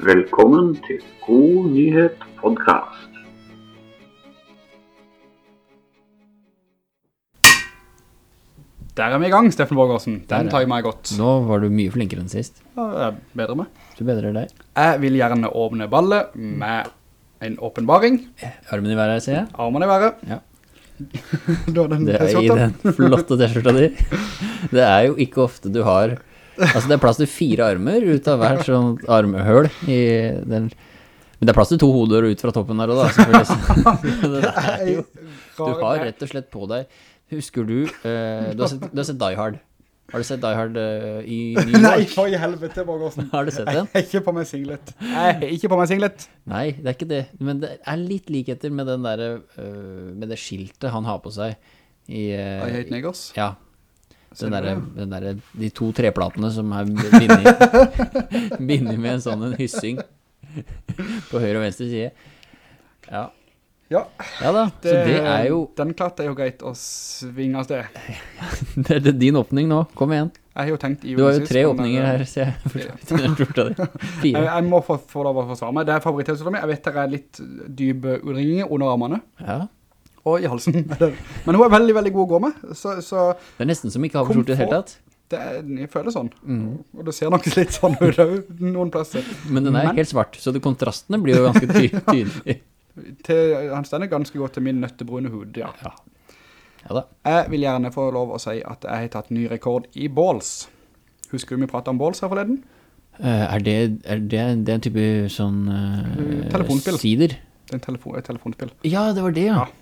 Velkommen til God nyhet podkast. Der er vi i gang, Steffen Borgårdsen. Den tar jeg meg godt. Nå var du mye flinkere enn sist. Ja, jeg bedre med. Du bedrer deg. Jeg vil gjerne åpne ballet med en åpenbaring. Armen i været, sier jeg. Armen i været. Ja. Den Det er i den flotte t-skjorta di. Det er jo ikke ofte du har Altså, det er plass til fire armer ut av hvert sånn armhøl i den Men det er plass til to hoder ut fra toppen der òg, da, selvfølgelig. Så det er jo, du har rett og slett på deg Husker du eh, du, har sett, du har sett Die Hard. Har du sett Die Hard eh, i New York? Nei, for i helvete, Borgersen. Har du sett Jeg den? er ikke på meg singlet. Er ikke på meg singlet. Nei, det er ikke det. Men det er litt likheter med den der, uh, med det skiltet han har på seg i uh, I hate niggers. Ja. Den der, den der, de to treplatene som er bindet med en sånn en hyssing på høyre og venstre side. Ja. Ja, ja da, så det er jo Den klarte jo greit å svinge av sted. Det er din åpning nå, kom igjen. Jeg har jo tenkt i Du har jo tre åpninger eh, her, så jeg. for det. Fire. jeg må få, få lov å forsvare meg. Det er favoritthelsetøyet min. Jeg vet det er litt dype utringninger under armene Ja, og i halsen. Men hun er veldig, veldig god å gå med. Så, så det er nesten som ikke har skjorte i det hele tatt. det er, jeg føler sånn. Mm. Og det ser nok litt sånn ut noen plasser. Men den er Men- helt svart, så det, kontrastene blir jo ganske ty tydelige. Til, han stender ganske godt til min nøttebrune hud, ja. Ja. Ja da. Jeg vil gjerne få lov å si at jeg har tatt ny rekord i balls. Husker du vi pratet om balls her forleden? Uh, er, det, er det, det er en type sånn uh, Telefonspill. Sider? Det er en telefon, telefonspill. Ja, det var det, ja. Ja.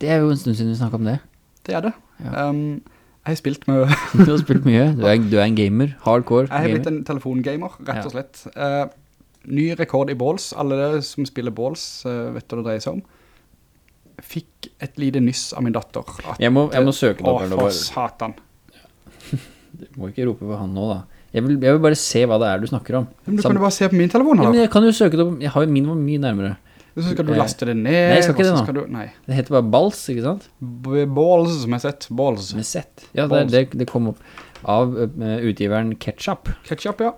Det er jo en stund siden vi snakket om det. Det er det. Ja. Um, jeg har spilt med... Du har spilt mye. Du er, du er en gamer. Hardcore gamer. Jeg har blitt gamer. en telefongamer, rett og slett. Uh, ny rekord i balls. Alle dere som spiller balls, uh, vet hva det dreier seg om. Fikk et lite nyss av min datter. At, Jeg må, jeg må søke det opp. Å, for satan. Du må ikke rope på han nå, da. Jeg vil, jeg vil bare se hva det er du snakker om. Men du Sam- kan jo bare se på min telefon Ja, her. men jeg kan jo søke det opp. Jeg har jo min var mye nærmere. Så skal du eh, laste det ned. nei, jeg skal ikke det nå. skal Du, nei. Det heter bare Balls, ikke sant? B- Balls, som jeg har sett. Balls. Med sett. Ja, det, det, det kom opp av eh, utgiveren Ketchup. Ketchup, ja.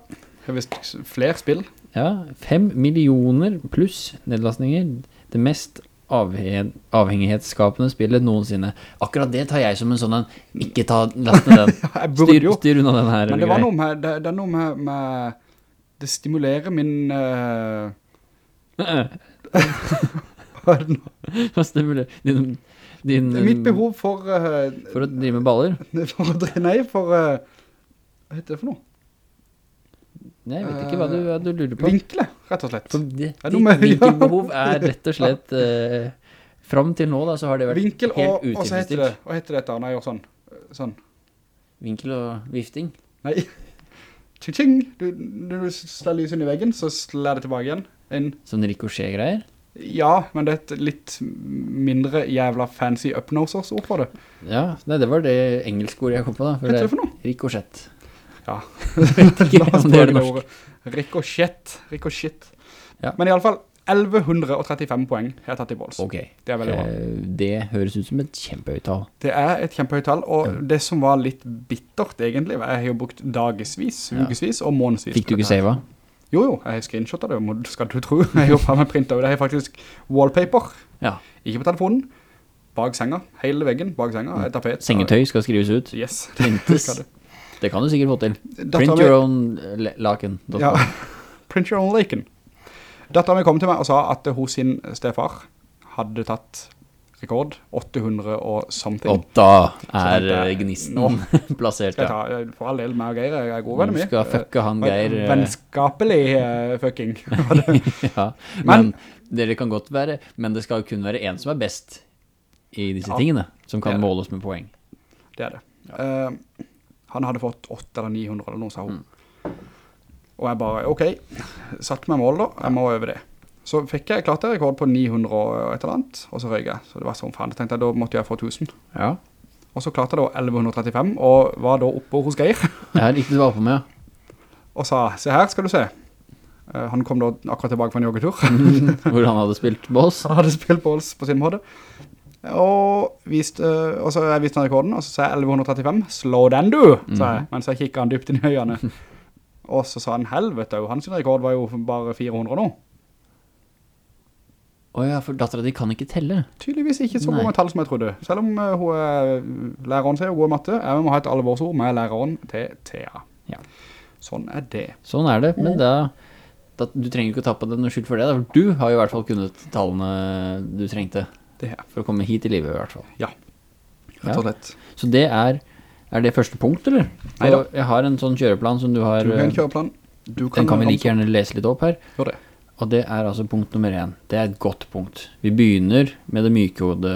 Har visst flere spill. Ja, fem millioner pluss nedlastninger. Det mest avhengighetsskapende spillet noensinne. Akkurat det tar jeg som en sånn en, ikke ta, last den. Jeg Styr, styr unna den her. Men det var noe med, det, det er noe med, med det stimulerer min, eh, det nå? Hva stimulerer din, din, mitt behov for, Uh, For å drive med baller? for å drive, nei, for, Uh, hva heter det for noe? Nei, jeg vet ikke hva du, hva du lurer på. Vinkle, rett og slett. Det, Er det ditt med- vinkelbehov er rett og slett Uh, Fram til nå da, så har det vært Vinkel og, helt og så heter det, utilfredsstilt. hva heter dette når jeg gjør sånn? Sånn. Vinkel og vifting. Nei. Tjing, du, du slår lyset inn i veggen, så slår det tilbake igjen. En, Sånn ricochet-greier. ja, men det er et litt mindre jævla fancy upnosers ord for det. Ja, nei, det var det engelskordet jeg kom på da. Hva heter det for noe? Ricochet. Ja. La oss om det er ordet. Ricochet. Ricochet. Ja. Men i alle fall, 1135 poeng har jeg tatt i balls. Ok, Det er. Eh, det høres ut som et kjempehøyt tall. Det er et kjempehøyt tall, og det som var litt bittert egentlig, jeg har jo brukt dagesvis, Ja. ukesvis og månedsvis. Fikk du ikke save? Jo, jo, jeg har screenshotet det, skal du tro. Jeg har jo faen meg printet ut, jeg har faktisk wallpaper, Ja. ikke på telefonen, bak senga, hele veggen bak senga, et tapet. Sengetøy skal skrives ut. Yes. Printes. Det. Det kan du sikkert få til. Print your own laken. Ja, print your own laken. Datteren min kom til meg og sa at hos sin stefar hadde tatt rekord, 800 og something. Og da er det er- eh, gnisten plassert, ja. ta, eh, for all del, meg og Geir er gode venner Du skal fucke han Geir. eh, Vennskapelig eh, fucking. ja, Men- men dere kan godt være, men det skal kun være en som er best i disse Ja, tingene, som kan måles med poeng. Det er det. Eh, han hadde fått 8 eller 900 eller noe, sa hun. Og jeg bare, ok, satt meg mål da, jeg må over det. Så fikk jeg klart en rekord på 900 og et eller annet, og så røy jeg. Så det var sånn faen, tenkte jeg, da måtte jeg få 1000. Ja, Og så klarte jeg da 1135, og var da oppe hos Geir, jeg likte riktig var på med, og sa, se her skal du se. Eh, han kom da akkurat tilbake fra en joggetur. hvor han hadde spilt balls. Han hadde spilt balls på sin måte. Og, viste, og så jeg viste han rekorden, og så sa jeg 1135, slå den du, sa jeg, mens jeg kikket han dypt inn i øynene. Og så sa han helvete, hans rekord var jo bare 400 nå. Åja, for datteren din kan ikke telle. Tydeligvis ikke så god med tall som jeg trodde. Selv om eh, hun er, læreren sier god i matte, jeg må ha et alvorsord med læreren til Thea. Ja. Sånn er det. Sånn er det, men da, da Du trenger ikke å ta på deg noe skyld for det, da, for du har jo i hvert fall kunnet tallene du trengte Det for å komme hit i livet, i hvert fall. Ja. Ja. Rett og slett. Så det er Er det første punkt, eller? Neida. Jeg har en sånn kjøreplan som du har Du har en eh, kjøreplan. Du Den kan vi like gjerne lese litt opp her. Gjør det. Og det er altså punkt nummer én. Det er et godt punkt. Vi begynner med det myke og det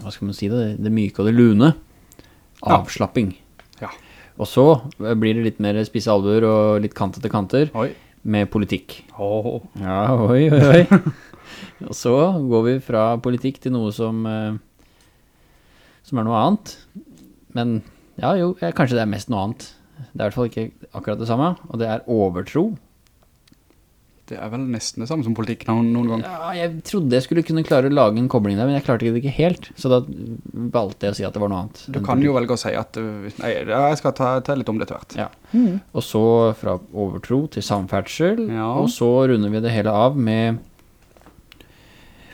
Hva skal man si det? Det myke og det lune. Avslapping. Ja. Og så blir det litt mer spisse albuer og litt kant etter kanter Oi. med politikk. Oh. Ja, oi, oi, oi. og så går vi fra politikk til noe som eh, Som er noe annet. Men ja, jo, eh, kanskje det er mest noe annet. Det er i hvert fall ikke akkurat det samme. Og det er overtro. Det er vel nesten det samme som politikk noen, noen gang. Ja, jeg trodde jeg skulle kunne klare å lage en kobling der, men jeg klarte det ikke helt. Så da valgte jeg å si at det var noe annet. Du kan jo velge å si at uh, Nei, jeg skal ta, ta litt om det etter hvert. Ja. Og så fra overtro til samferdsel, Ja. og så runder vi det hele av med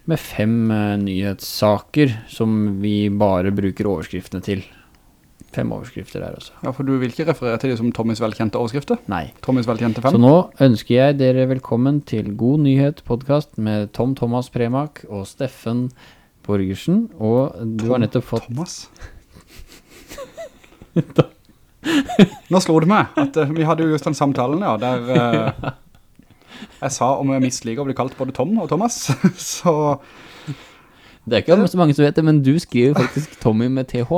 med fem uh, nyhetssaker som vi bare bruker overskriftene til. Fem overskrifter der også. Ja, for du vil ikke referere til det som Tommys velkjente overskrifter? Nei. Tommys velkjente fem? Så nå ønsker jeg dere velkommen til God Nyhet podcast med Tom Thomas Premak og Steffen Borgersen. Og du har nettopp fått Thomas? Nå slo det meg at uh, vi hadde jo just den samtalen, ja, der uh, jeg sa om jeg misliker å bli kalt både Tom og Thomas, så Det er ikke så mange som vet det, men du skriver faktisk Tommy med TH.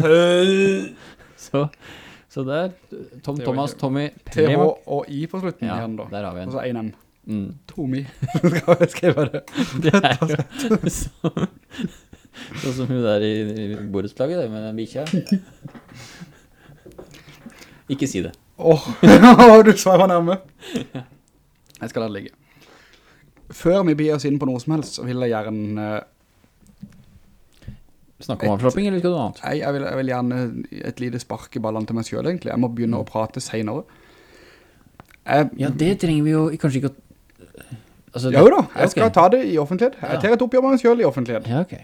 Så, så der Tom Thomas, Tommy TH og I på slutten Ja, igjen da. der har vi en. Og så en M. Mm. Tommy, Skal jeg skrive det? Det er jo så, sånn som hun der i, i borettslaget, det med den bikkja. Ikke si det. Åh, du svarer nærme. Jeg skal la det ligge. Før vi blir oss inn på noe som helst, så vil jeg gjerne... eh, Snakke om avslapping, eller skal du annet? Nei, jeg vil, jeg vil gjerne et lite spark i ballene til meg selv, egentlig. Jeg må begynne å prate senere. Jeg, Ja, det trenger vi jo kanskje ikke å altså, jo da, jeg skal ta det i offentlighet. Jeg Ja. tar et oppgjør med meg selv i offentlighet. Ja, ok.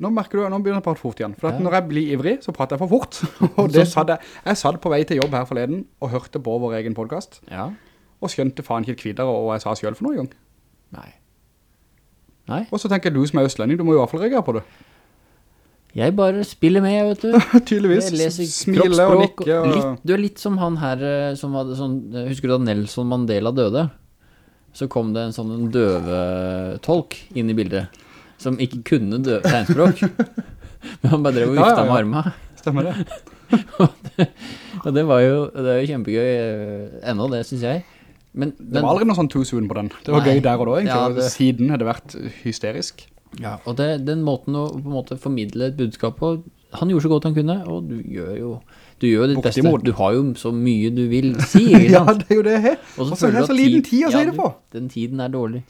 Nå merker du, nå begynner jeg å prate fort igjen. For Ja. når jeg blir ivrig, så prater jeg for fort. Og det satt jeg, jeg satt på vei til jobb her forleden, og hørte på vår egen podcast, Ja. og skjønte faen ikke kvidere og jeg sa selv for noe i gang. Nei. Nei. Og så tenker du som er østlending, du må i hvert fall reagere på det. Jeg bare spiller med, vet du. Tydeligvis. smiler Smile og nikke. Og... Litt, du er litt som han her eh, som hadde sånn eh, Husker du da Nelson Mandela døde? Så kom det en sånn en døvetolk inn i bildet Som ikke kunne tegnspråk Men han bare drev og Ja, ja, ja. med armene Stemmer det. Og det var jo Det er jo kjempegøy eh, Ennå det synes jeg Men, Det var aldri noe sånn too soon på den. Det var Nei. gøy der og da, egentlig. Ja, det- Siden hadde det vært hysterisk. ja, Og det, den måten å på en måte formidle et budskap på Han gjorde så godt han kunne Og du gjør jo Du gjør ditt beste Du har jo så mye du vil si ikke Ja, det er jo det. Og så er det så liten tid- å si det på. du- Den tiden er dårlig.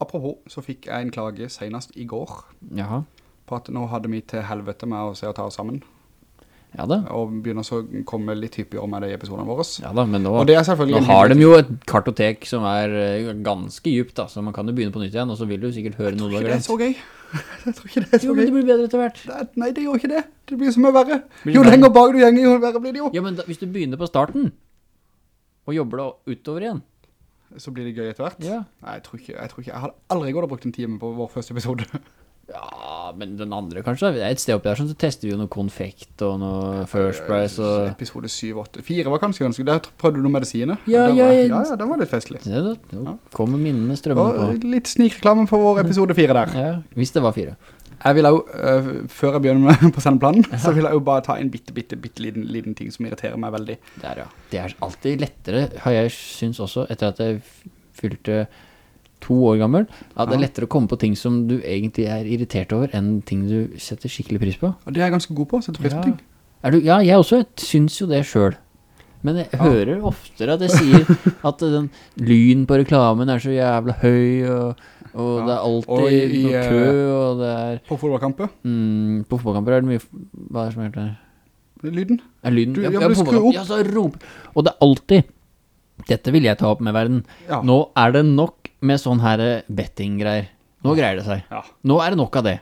Apropos, så fikk jeg en klage senest i går Jaha. på at nå hadde vi til helvete med å se og ta oss sammen. Ja da. Og begynner så å komme litt hyppigere med det i episoderne våre. Ja da, men nå, nå har de jo et kartotek som er eh, ganske djupt da, så man kan jo begynne på nytt igjen, og så vil du sikkert høre noe du Ikke har det er glemt. så gøy. Jeg tror ikke det er så Jo, men det blir bedre etter hvert. Det er- Nei, det gjør ikke det. Det blir så mye verre. Jo lenger bak du gjenger, jo verre blir det jo. Ja, men da, hvis du begynner på starten, og jobber deg utover igjen, Så blir det gøy etter hvert. ja. Nei, jeg tror ikke, jeg tror ikke. Jeg hadde aldri gått og brukt en time på vår første episode. Ja, men den andre kanskje, det et sted oppi der sånn, så tester vi jo noe konfekt og noe First Price og... Episode 7, 8, 4 var kanskje ganske. Der prøvde du noe medisiner. Ja, ja, var, ja. ja, den var litt festlig. Ja, da, nå kommer minnene strømmende Og på. litt snikreklame for vår episode 4 der. Ja, hvis det var 4 Jeg vil jo, uh, før jeg begynner med på sendeplanen, så vil jeg jo bare ta en bitte, bitte, bitte liten, liten ting som irriterer meg veldig. Der, ja. Det er alltid lettere, har jeg synes også, etter at jeg fylte to år gammel, at det er lettere å komme på ting som du egentlig er irritert over, enn ting du setter skikkelig pris på. Og det er jeg ganske god på, Setter pris på ting. Du, ja, jeg også syns jo det selv. Men jeg hører oftere at jeg sier at den lyn på reklamen er så jævla høy, og, og Ja. det er alltid i- noe kø, eh, og det er På fotballkamper. mm, På fotballkamper er det mye Hva er det som er det? lyden. Er lyden Du- ja, ja, på- opp. Ja, så rop. Og det er alltid Dette vil jeg ta opp med verden. Ja. Nå er det nok med sånn her eh, betting-greier. Nå greier det seg. Ja. Nå er det nok av det.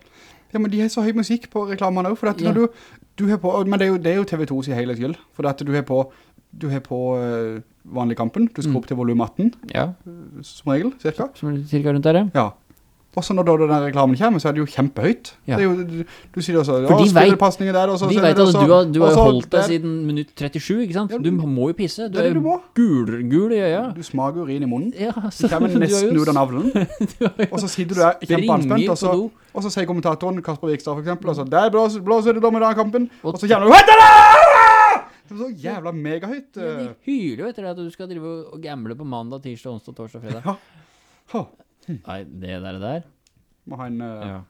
Ja, men de har så høy musikk på reklamene også, for at Ja. når du, du har på, men det er jo, det er jo TV2 sin hele skyld, for at du har på, du har på eh, vanlig kampen, du Mm. skal opp til volum 18, Ja, som regel, cirka. som cirka rundt der, ja. Og så når den reklamen kommer, så er det jo kjempehøyt. Ja. Det jo, du, du sier også, de ja, spillepasninger der, og så De vet at også- du har, du har og holdt deg siden minutt 37, ikke sant? Ja, Du må jo pisse. Du det er det du må. gul, gul i øya. Du smager urin i munnen. Ja, Du kommer nesten ut av navlen. du Og så sitter du der kjempeanspent, og så, og så sier kommentatoren Kasper Vikstad for eksempel, og så der blåser, blåser det da med den kampen, Og- og så kommer du, Hva er det? Det så jævla megahøyt. Ja, de eh. hyler jo etter at du skal drive og gamble på mandag, tirsdag, onsdag, torsdag, fredag. Ja. Ha, Nei, det der, der. må ha en uh, Ja.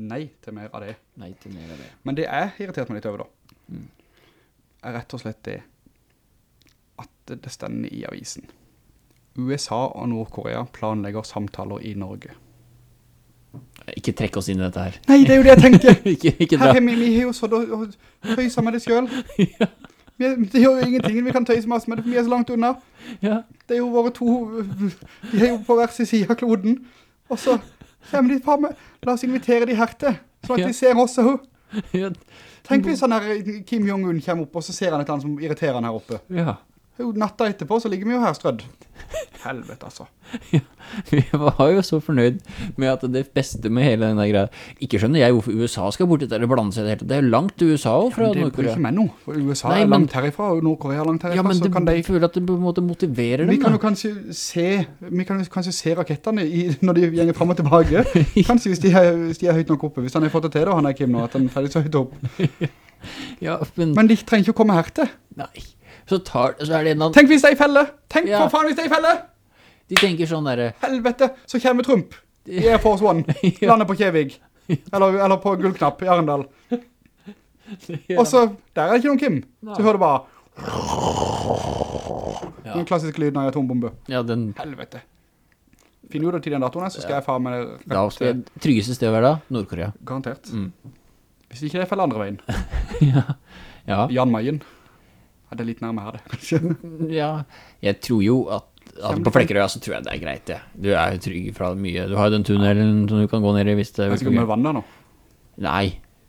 nei til mer av det. Nei til mer av det. Men det jeg irritert meg litt over da, Mm. er rett og slett det at det det stender i avisen. USA og Nordkorea planlegger samtaler i Norge. Ikke trekk oss inn i dette her. Nei, det er jo det jeg tenker. ikke, ikke Her dra. er vi, har jo så høysa med det selv. Vi, det gjør jo ingenting, vi kan tøyse masse med det, for vi er så langt unna. Ja. Det er jo våre to, de er jo på hver sin side av kloden. Og så kommer de med, la oss invitere de her til, sånn at de ser oss og Ja. Tenk hvis han her Kim Jong-un kommer opp, og så ser han et eller annet som irriterer han her oppe. ja. Jo, natta etterpå så ligger vi jo her strødd. Helvete, altså. Vi var jo så fornøyd med at det beste med hele denne greia Ikke skjønner jeg hvorfor USA skal bort eller blande seg det hele. Det er langt til USA fra Men det bryr ikke meg noe. For USA Nei, er men- langt herifra, og Nordkorea er langt herifra. Ja, men det, de, føler at det på en måte motiverer vi kan jo kanskje se, vi kan kanskje se rakettene i, når de gjenger frem og tilbake. Kanskje hvis de, er, hvis de er høyt nok oppe. Hvis han har fått det til da, han er Kim nå, at han er ferdig så høyt opp. Ja, men, Men de trenger ikke å komme her til. Nei. Så, tar, så er det en annen... Tenk hvis det er i felle! Tenk Ja. for faen hvis det er i felle! De tenker sånn der... Helvete, så kommer Trump i Air Force One, Ja. lander på Kjevig, eller, eller på Gullknapp i Arendal. Og så, der er det ikke noen Kim. Så hører du bare Ja. den klassiske lyden av en atombombe. Ja, den Helvete. Finn du det til den datoren, så skal jeg faen meg Da skal jeg Tryggeste sted å være da? Nord-Korea. garantert. Mm. Hvis ikke det faller andre veien. ja. Ja. Jan Mayen. Ja, det er litt nærmere det, kanskje. ja. Jeg tror jo at Altså, på Flekkerøya så tror jeg det er greit, det. Du er jo trygg fra mye. Du har jo den tunnelen som du kan gå ned i hvis det Jeg det ikke med er vann der nå. Nei,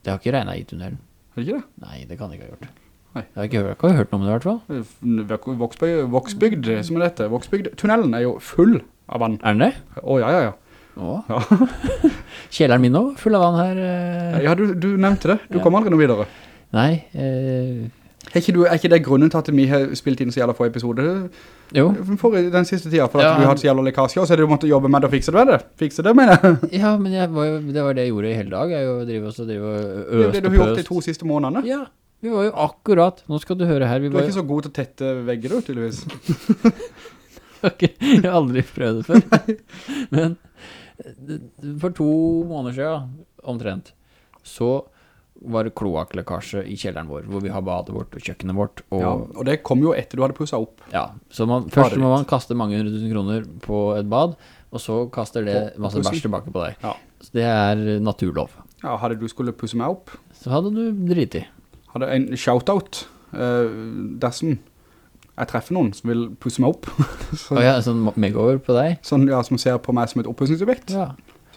det har ikke regnet i tunnelen. Er det ikke det? Nei, det kan det ikke ha gjort. Nei. Jeg har ikke hørt, har hørt noe om det i hvert fall. Voksbygd, Voksbygd, som er dette. Voksbygd, tunnelen er jo full av vann. Er den det? Å, ja, ja, ja. Å. Ja. Kjelleren min nå, full av vann her. eh. Ja, du, du nevnte det. Du Ja. kom aldri noe videre. Nei, eh, Er ikke, du, er ikke det grunnen til at vi har spilt inn så jævla få episoder jo. for den siste tida? For at Ja. du hatt så jævla lekkasje, og så du måtte jobbe med det og fikse det det. Fikse det, mener jeg. Ja, men jeg var jo, det var det jeg gjorde i hele dag. Jeg jo driver også driver og Det det du har gjort de to siste månedene. Ja, vi var jo akkurat, nå skal du høre her, vi Du er ikke så god til å tette vegger, du, tydeligvis. Ok, Jeg har aldri prøvd det før. Men for to måneder siden, omtrent, så var det kloakklekkasje i kjelleren vår, hvor vi har badet vårt og kjøkkenet vårt. Og, Ja, og det kom jo etter du hadde pusset opp. ja, så man, først må man kaste mange hundre tusen kroner på et bad, og så kaster det På- masse bæsj tilbake på deg. Ja. Så det er naturlov. Ja, hadde du skulle pusse meg opp, Så hadde du drit i. hadde en shoutout uh, dersom jeg treffer noen som vil pusse meg opp. så, jeg har sånn makeover på deg. Sånn, ja, som ser på meg som et oppussingsobjekt. Ja.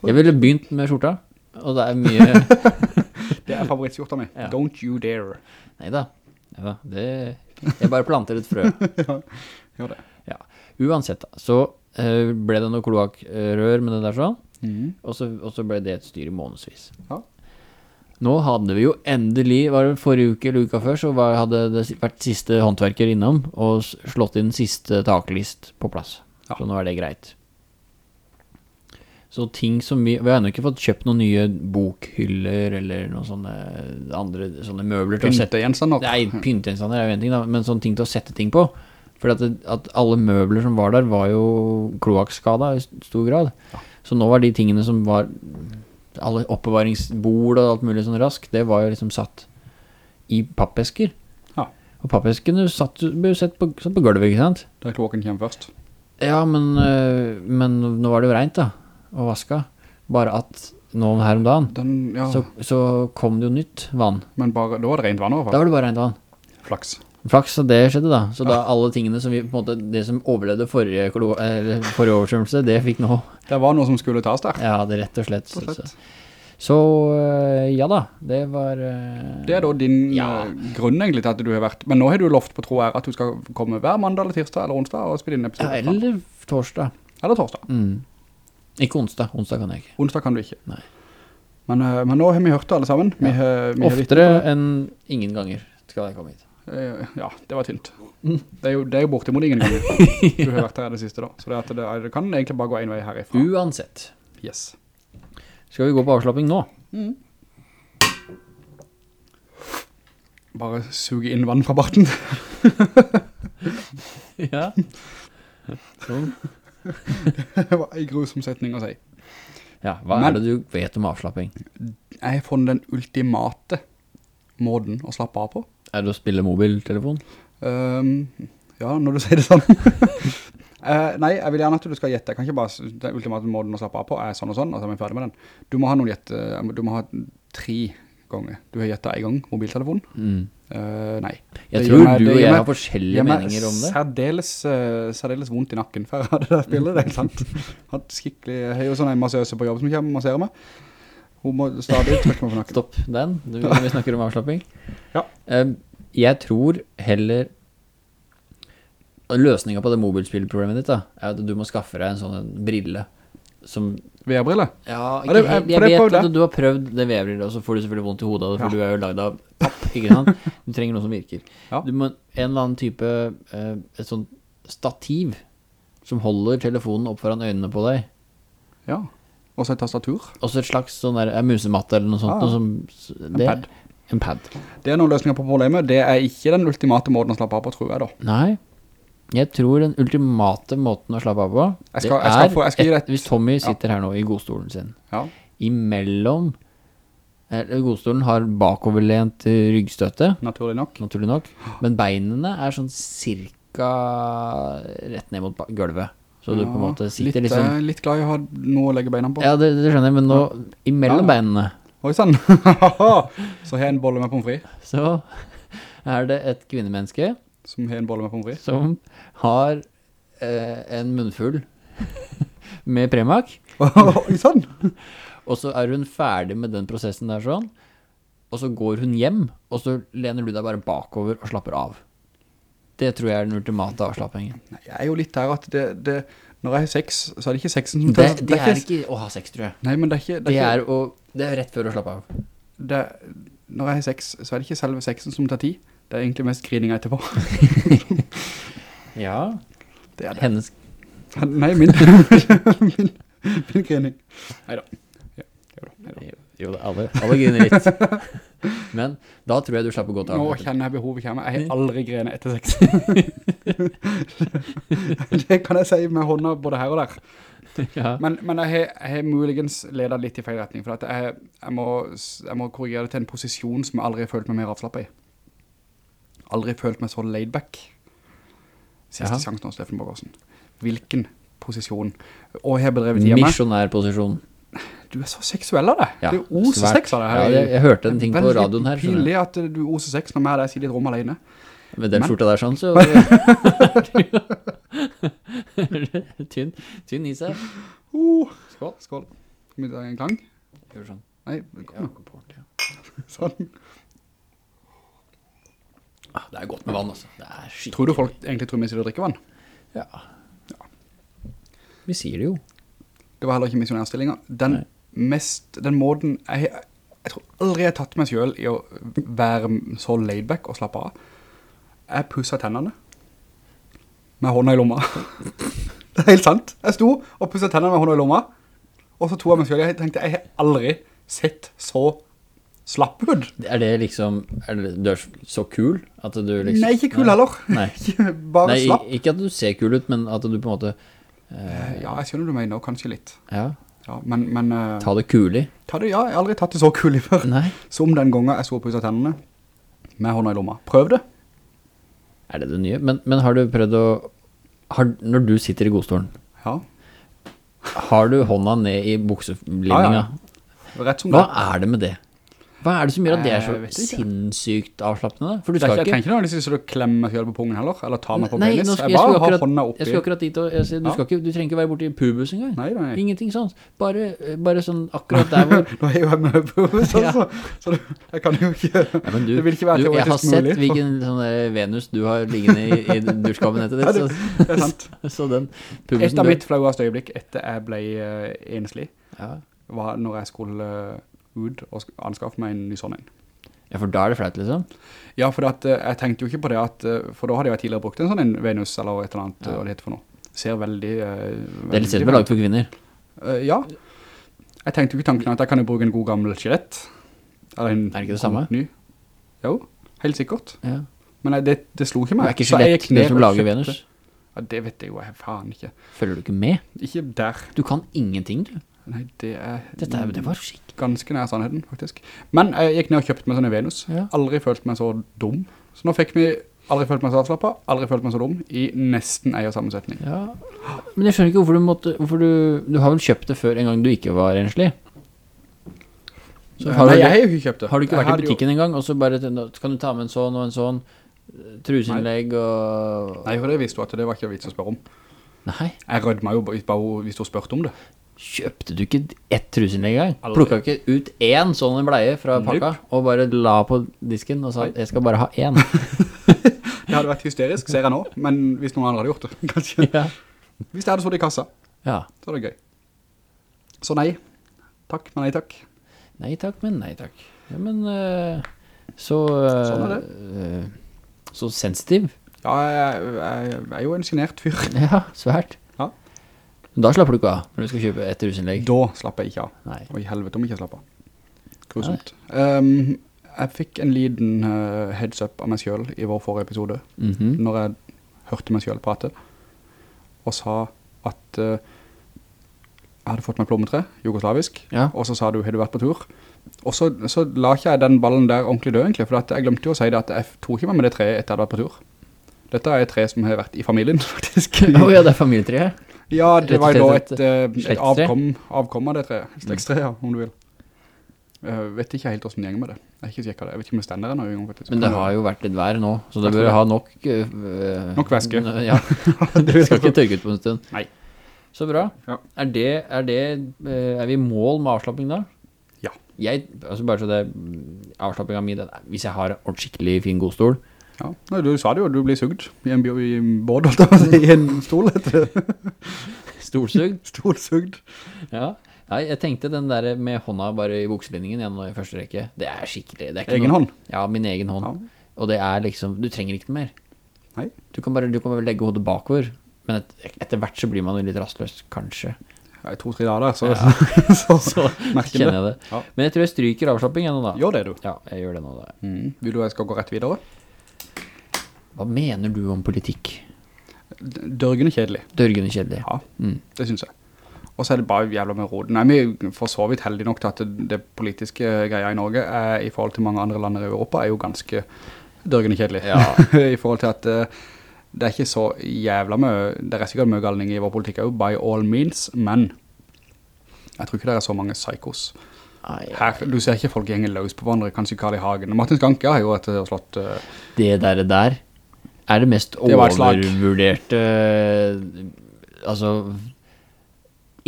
Jeg ville begynt med skjorta, og det er mye... Det er favorittskjorta mi. Ja. Don't you dare. Neida. Neida, det... Jeg bare planter et frø. Gjør det. Ja, uansett så eh, ble det noe kloakrør med det der sånn, mm. og så, og så ble det et styr i månedsvis. Ja. Nå hadde vi jo endelig, var det forrige uke eller uka før, så var, hadde det vært siste håndverker innom og slått inn siste taklist på plass. Ja. Så nå er det greit. Så ting som vi, vi har ennå ikke fått kjøpt noen nye bokhyller eller noen sånne andre sånne møbler til å sette Pyntegjenstander. Nei, pyntegjenstander er jo en ting da, men sånne ting til å sette ting på. For at, det, at alle møbler som var der var jo kloakkskada i stor grad. Så nå var de tingene som var alle oppbevaringsbord og alt mulig sånn rask, det var jo liksom satt i pappesker. Ja. Og pappeskene satt, ble jo sett på, satt på gulvet, ikke sant? Der klokken kommer først. Ja, men, øh, men nå var det jo rent da, og vaska. Bare at nå her om dagen, Den, ja, så, så kom det jo nytt vann. men bare, da var det rent vann Da var det bare rent vann. Flaks. Flaks så det skjedde da. Så da alle tingene som vi, på en måte, det som overlevde forrige, forrige oversvømmelse, det fikk nå, Det var noe som skulle tas der. ja, det rett og slett. Rett og Så, slett. så øh, ja da, det var... øh, Det er da din Ja. eh, grunn egentlig til at du har vært, men nå har du lovt på tro er at du skal komme hver mandag eller tirsdag eller onsdag og spille inn episode. ja, eller torsdag. Eller torsdag. Mm. Ikke onsdag, onsdag kan jeg ikke. Onsdag kan du ikke. Nei. Men, eh, men nå har vi hørt det alle sammen. Vi har, vi Oftere enn ingen ganger skal jeg komme hit. Eh, Ja, det var tynt. Det er jo, det er jo bortimot ingen ganger. Du har vært her det siste da. Så det, det, det kan egentlig bare gå en vei herifra. Uansett. Yes. Skal vi gå på avslapping nå? Bare suge inn vann fra barten. Ja. Sånn. det var en grusom setning å si. Ja, hva Men- er det du vet om avslapping? Jeg har funnet den ultimate måten å slappe av på. Er det å spille mobiltelefon? Um, ja, når du sier det sånn. uh, nei, jeg vil gjerne at du skal gjette. Jeg kan ikke bare, den ultimate måten å slappe av på er sånn og sånn, og så er vi ferdig med den. Du må ha noen gjette, du må ha tre ganger. Du har gjettet en gang mobiltelefon. Mm. Uh, nei. Jeg tror meg- du og jeg har forskjellige meninger om det. Særdeles, uh, særdeles vondt i nakken for jeg hadde det spillet, det er sant. Hatt skikkelig, jeg har jo sånn en massøse på jobb som kommer og masserer meg. Hun må stadig trykke meg på nakken. Stopp den, du, vi snakker om avslapping. Ja. Uh, jeg tror heller Løsningen på det mobilspillproblemet ditt da, er at du må skaffe deg en sånn brille som VR-brille. Ja, Ja, det- ikke jeg, jeg det vet at du har prøvd det VR-brille, og så får du selvfølgelig vondt i hodet for Ja. du er jo laget av papp, ikke sant? Du trenger noe som virker. Ja. Du må en eller annen type, eh, et sånt stativ, som holder telefonen opp foran øynene på deg. Ja. Og så et tastatur. Også et slags sånn der, en musematte eller noe sånt. Ja, ja. Noe som, det, pad. En pad. Det er noen løsninger på problemet. Det er ikke den ultimate måten å slappe av på, tror jeg da. Nei, jeg tror den ultimate måten å slappe av på, Jeg skal- det jeg skal få- jeg et, hvis Tommy sitter her nå i godstolen sin, Ja. imellom, eh, godstolen har bakoverlent ryggstøtte, Naturlig nok. naturlig nok, men beinene er sånn cirka rett ned mot gulvet. Så du på en måte sitter litt, liksom... eh, Litt glad i å ha noe å legge beina på. Ja, det, det skjønner jeg, men nå, imellom Ja. beinene, Oi, sann. så har jeg en bolle med pommes frites. så er det et kvinnemenneske Som har en bolle med pommes frites. som har eh, en munnfull med premak, sånn? og så er hun ferdig med den prosessen der sånn, og så går hun hjem, og så lener du deg bare bakover og slapper av. Det tror jeg er den ultimate avslappingen. Jeg er jo litt der at det, det, når jeg har sex, så er det ikke sexen som Det, det, det er ikke å ha sex, tror jeg. Nei, men det er ikke... Det ikke, er, å, det er rett før å slappe av. det, når jeg har sex, så er det ikke selve sexen som tar tid. Det er egentlig mest grininga etterpå. Ja. Det er det. Hennes Nei, min, min, min grining. Neida. Ja, jo da. Jo, alle, alle griner litt. Men da tror jeg du slapper godt av. Nå kjenner jeg behovet kommer. Jeg har aldri grenet etter sex. det kan jeg si med hånda både her og der. Ja. Men, men jeg, har, muligens ledet litt i feil retning, for jeg, jeg, må, jeg må korrigere det til en posisjon som jeg aldri har følt meg mer avslappet i. Aldri følt meg så laid back. Siste Jaha. sjanse nå, Steffen Borgårdsen. Hvilken posisjon? Og jeg har bedrevet hjemme. Misjonær posisjon. Du er så seksuell av det. Ja, er oser sex av det her. Ja, jeg hørte en ting på radioen her. Veldig du. pinlig at du oser sex når vi og deg sitter i et rom alene. Med den Men- skjorta der sånn, så Tynn, tynn i seg. Uh, Skål. skål. Skal vi ta en gang? Gjør sånn. Nei, Ja, kom nå. ja. Sånn. Ah, Det er godt med vann, altså. Det er skikkelig. Tror du folk egentlig tror vi sier å drikke vann? Ja. Vi sier det jo. Det var heller ikke misjonærstillinger. Den Nei. mest, den måten, jeg, jeg tror aldri jeg har tatt meg selv i å være så laid back og slappe av. Jeg pusset tennene med hånda i lomma. det er helt sant. Jeg sto og pusset tennene med hånda i lomma, og så tog jeg meg selv. Jeg tenkte, jeg har aldri sett så slapp ut. Er det liksom Er det, du er så kul at du liksom Nei, ikke kul heller. Nei. Bare Nei, slapp. ikke at du ser kul ut, men at du på en måte eh, Ja, jeg skjønner du mener, kanskje litt. Ja, Ja, men, men eh, ta det kulig. ta det, ja, jeg har aldri tatt det så kul i før. Nei. Som den gangen jeg så pusset tennene med hånda i lomma. Prøv det. Er det det nye? Men, men har du prøvd å har, Når du sitter i godstolen, Ja. har du hånda ned i bukselinninga? Ja, som Hva er det med det? Hva er det som gjør at det er så sinnssykt avslappende? For du skal ikke, jeg ikke... trenger ikke nødvendigvis å klemme meg selv på pungen heller, eller ta meg på Nei, penis. skal, Jeg jeg, bare har akkurat, oppi. jeg skal akkurat dit og jeg du, Ja. ikke, du trenger ikke være borte i pubus engang. Nei, nei. Ingenting sånn. Bare, bare sånn akkurat der hvor... Nå er jeg jo jeg med pubus, så, Ja. så, du, jeg kan jo ikke... Ja, du, det vil ikke være du, jeg har teoretisk sett hvilken sånn Venus du har liggende i, i dusjkabinettet Ja, ditt, det, det er sant. så den Et av mitt flaueste øyeblikk etter jeg ble eh, enslig, Ja. var når jeg skulle eh, ut og anskaffe meg en ny sånn en. ja, for da er det flaut, liksom. Ja, for at, eh, jeg tenkte jo ikke på det at, eh, for da hadde jeg tidligere brukt en sånn en Venus eller et eller annet, Ja. eh, hva det heter for noe. Ser veldig... veldig Det er litt sikkert med laget for kvinner. Uh, ja. Jeg tenkte jo ikke tanken at jeg kan jo bruke en god gammel skjelett. Er det ikke det samme? Ny. Jo, helt sikkert. Ja. Men jeg, det, det slo ikke meg. Det er ikke skjelett det som lager Venus. Ja, det vet jeg jo jeg faen ikke. Følger du ikke med? Ikke der. Du kan ingenting, du. Nei, det er Dette er, det var skikk. Ganske nær sannheten, faktisk. Men jeg gikk ned og kjøpte meg sånn en Venus. Ja. Aldri følt meg så dum. Så nå fikk vi aldri følt meg så avslappet, aldri følt meg så dum, i nesten ei og sammensetning. Ja. Men jeg skjønner ikke hvorfor du måtte Hvorfor du Du har vel kjøpt det før en gang du ikke var enslig? Har, Nei, du, jeg har jo ikke kjøpt det. har du ikke Jeg vært i butikken jo- en gang, og så bare Kan du ta med en sånn og en sånn Trusinnlegg truseinnlegg og Nei, for det visste du at det var ikke vits å spørre om. Nei. Jeg rødde meg jo bare bare hvis du spørte om det. Kjøpte du ikke ett truseinnlegg engang? Plukka ikke ut én sånn en bleie fra pakka og bare la på disken og sa at jeg skal bare ha én? Det hadde vært hysterisk, ser jeg nå, men hvis noen andre hadde gjort det, kanskje. ja. Hvis jeg hadde stått i kassa, ja. så var det gøy. Så nei. Takk, men nei takk. Nei takk, men nei takk. Ja, men eh, så eh, Sånn er det. så sensitiv. Ja, jeg, jeg, jeg er jo en genert fyr. Ja, svært. Da slapper du ikke av når du skal kjøpe et rusinnlegg. Da slapper jeg ikke av. Nei. Og i helvete om jeg ikke slapper av. Grusomt. Um, jeg fikk en liten uh, heads up av meg selv i vår forrige episode, Mhm. når jeg hørte meg selv prate, og sa at uh, jeg hadde fått meg plommetre, jugoslavisk, Ja. og så sa du, har du vært på tur? Og så, så la ikke jeg den ballen der ordentlig død egentlig, for jeg glemte jo å si det at jeg tok ikke meg med det treet etter jeg hadde vært på tur. Dette er et tre som har vært i familien, faktisk. Å ja, det er familietreet. Ja, det var jo da et, eh, et et avkom, avkom av det treet. Slektstre, ja, om du vil. Jeg vet ikke helt hvordan det gjenger med det. Jeg har ikke sjekket det. Jeg vet ikke om det stender ennå. Men det har jo vært litt vær nå, så det bør ha nok øh, Nok væske. Ja, det skal ikke tørke ut på en stund. Nei. Så bra. Ja. Er det, er det, øh, er vi i mål med avslapping da? Ja. Jeg, altså bare så det, avslappingen min, hvis jeg har en skikkelig fin godstol, Ja, Nei, du sa det jo, du blir sugd i en, i en båd, i en stol, heter det. stolsugd, Stolsugd. ja. Nei, jeg tenkte den der med hånda bare i bukselinningen igjen i første rekke, det er skikkelig, det er Egen noe- hånd. Ja, min egen hånd. Ja. Og det er liksom, du trenger ikke noe mer. Nei. Du kan bare, du kan bare legge hodet bakover, men et, etter hvert så blir man jo litt rastløs, kanskje. Ja, I to-tre dager så, så, Så merker kjenner jeg det. Ja. Men jeg tror jeg stryker avslapping igjen nå da. Gjør det, du. Ja, jeg gjør det nå da. Mm. Vil du jeg skal gå rett videre? Hva mener du om politikk? D- Dørgende kjedelig. Dørgende kjedelig. Ja, Mm. det synes jeg. Og så er det bare jævla med råd. Nei, vi er for så vidt heldige nok til at det, det politiske greia i Norge er, i forhold til mange andre lander i Europa er jo ganske dørgende kjedelig. Ja. I forhold til at eh, det er ikke så jævla mye, det er sikkert mye galning i vår politikk jo by all means, men jeg tror ikke det er så mange psykos. Her, du ser ikke folk gjenge løs på hverandre, kanskje Karl I Hagen. Martin Skanke har jo etter eh, slått... Uh, det der der er det mest Det overvurderte Altså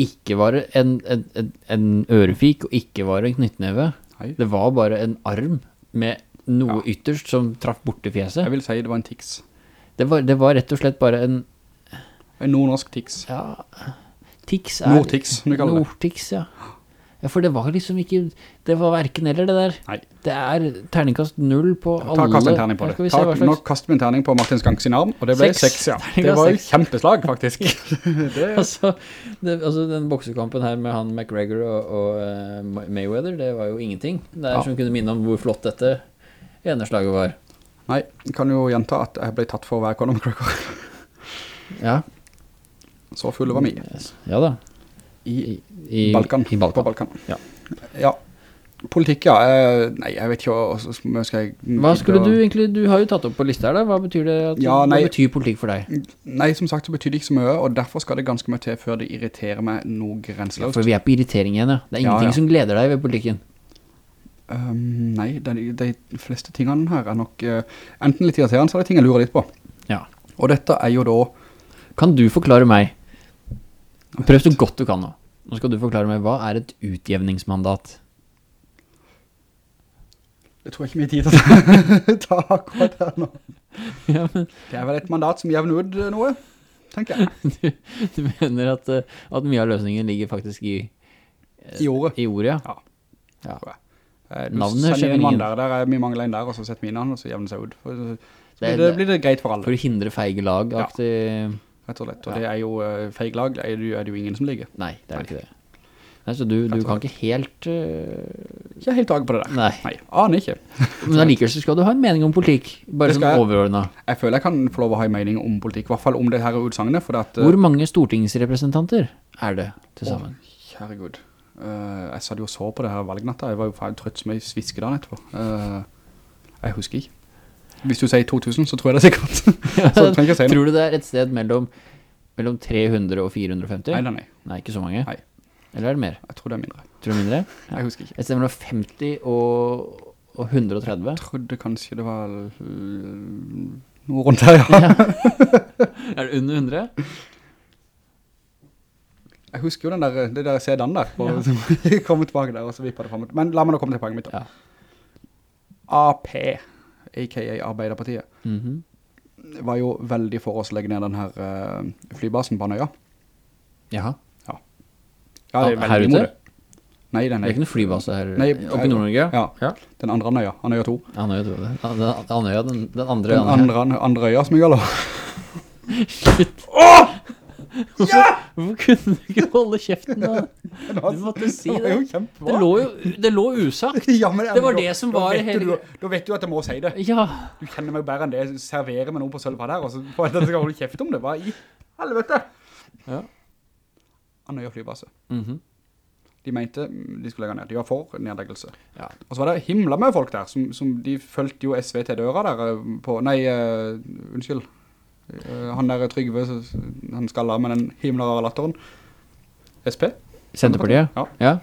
Ikke var det en, en, en, en ørefik Og ikke var det en knyttneve Nei. Det var bare en arm Med noe ytterst som traff borte fjeset jeg vil si det var en tiks. det var, det var rett og slett bare en En nordnorsk tiks. Ja tiks er Nordtiks, som du kaller det. Nordtix, ja Ja, for det var liksom ikke Det var hverken eller det der Nei. Det er terningkast null på Ta alle kast en terning på det. Ta, nå kaster vi en terning på Martin Skank sin arm, og det ble Seks. seks, ja. Det var jo kjempeslag, faktisk. det, altså, det, altså den boksekampen her med han McGregor og, og uh, Mayweather, det var jo ingenting. Det er Ja. som kunne minne om hvor flott dette ene slaget var. nei, jeg kan jo gjenta at jeg ble tatt for å være Conor McGregor. Ja, Så fulle var vi. ja da. I, I, Balkan. I Balkan. På Balkan. Ja. Ja. Politikk, ja. eh, Nei, jeg vet ikke hva skal jeg... Hva skulle du egentlig, du har jo tatt opp på lista her da, hva betyr det, at, Ja, nei. hva betyr politikk for deg? Nei, som sagt så betyr det ikke så mye, og derfor skal det ganske mye til før det irriterer meg noe grenseløst. For vi er på irritering igjen, ja. Det er ingenting ja. som gleder deg ved politikken. Um, nei, de, de fleste tingene her er nok Uh, enten litt irriterende, så er det ting jeg lurer litt på. Ja. Og dette er jo da... Kan du forklare meg, prøv så godt du kan nå, nå skal du forklare meg, hva er et utjevningsmandat? Det tror jeg ikke mye tid til å ta akkurat her nå. Ja, men Det er vel et mandat som jevner ut eh, noe, tenker jeg. du, du mener at, eh, at mye av løsningen ligger faktisk i, I ordet. i ordet, ja? Ja. Ja. Eh, Navnet skjer en ingen. der, der er mye mangler inn der, og så setter vi inn han, og så jevner det seg ut. For, så Det blir det, det, blir det greit for alle. For å hindre feige lag, Ja. Rett og slett. Og det er jo uh, feig lag, er det, er det jo ingen som ligger. Nei, det er Nei. ikke det. Nei, så du, du kan ikke helt... Uh... Ikke helt dag på det der. Nei. Nei, aner ikke. Men allikevel så skal du ha en mening om politikk, bare som sånn jeg. overordnet. Jeg føler jeg kan få lov å ha en mening om politikk, i hvert fall om det her utsagnet, for at... Uh... Hvor mange stortingsrepresentanter er det til sammen? Kjære Gud. Uh, jeg satt jo og så på det her valgnatta. Jeg var jo trøtt som jeg svisket da. Eh, jeg husker ikke. Hvis du sier 2000, så tror jeg det sikkert. så trenger jeg si. Tror du det er et sted mellom, mellom 300 og 450? Nei, nei, nei. Nei, ikke så mange. Nei. Eller er det mer? Jeg tror det er mindre. Tror du mindre? Jeg husker ikke. Et sted mellom 50 og, og 130? Jeg trodde kanskje det var noe rundt her, ja. Er det under 100? Jeg husker jo den der, det der sedan der, på, som kom tilbake der, og så vippet det frem. Men la meg nå komme til poenget mitt. Ja. AP, a.k.a. Arbeiderpartiet, Mhm. var jo veldig for oss å legge ned den her øh, flybasen på Nøya. Jaha. Ja, det er Her ute? Nei, den Det er ikke noen flybase her Nei, oppe i Nord-Norge? Ja, Ja. den andre Nøya, Andøya 2. Andøya, tror jeg det. Den, den, Andøya, den, den andre Den andre, andre øya som jeg kaller. Shit. Hvorfor, hvorfor kunne du ikke holde kjeften da? Du måtte si Det det. lå jo, det lå usagt. Ja, men, Det var da- det som da var vet hele- du, Da vet du at jeg må si det. Ja. Du kjenner meg bedre enn det. Serverer meg noe på sølva der, og så får jeg at jeg skal holde kjeft om det. Hva i helvete? Ja. Andøya flybase. Mhm. De mente mm, de skulle legge ned. De var for nedleggelse. Ja. Og så var det himla med folk der, som, som de følte jo SV til døra der eh, på, nei, uh, unnskyld. Eh, han der Trygve, Han han skalla med den himla rare latteren. SP? Senterpartiet? Ja. Ja.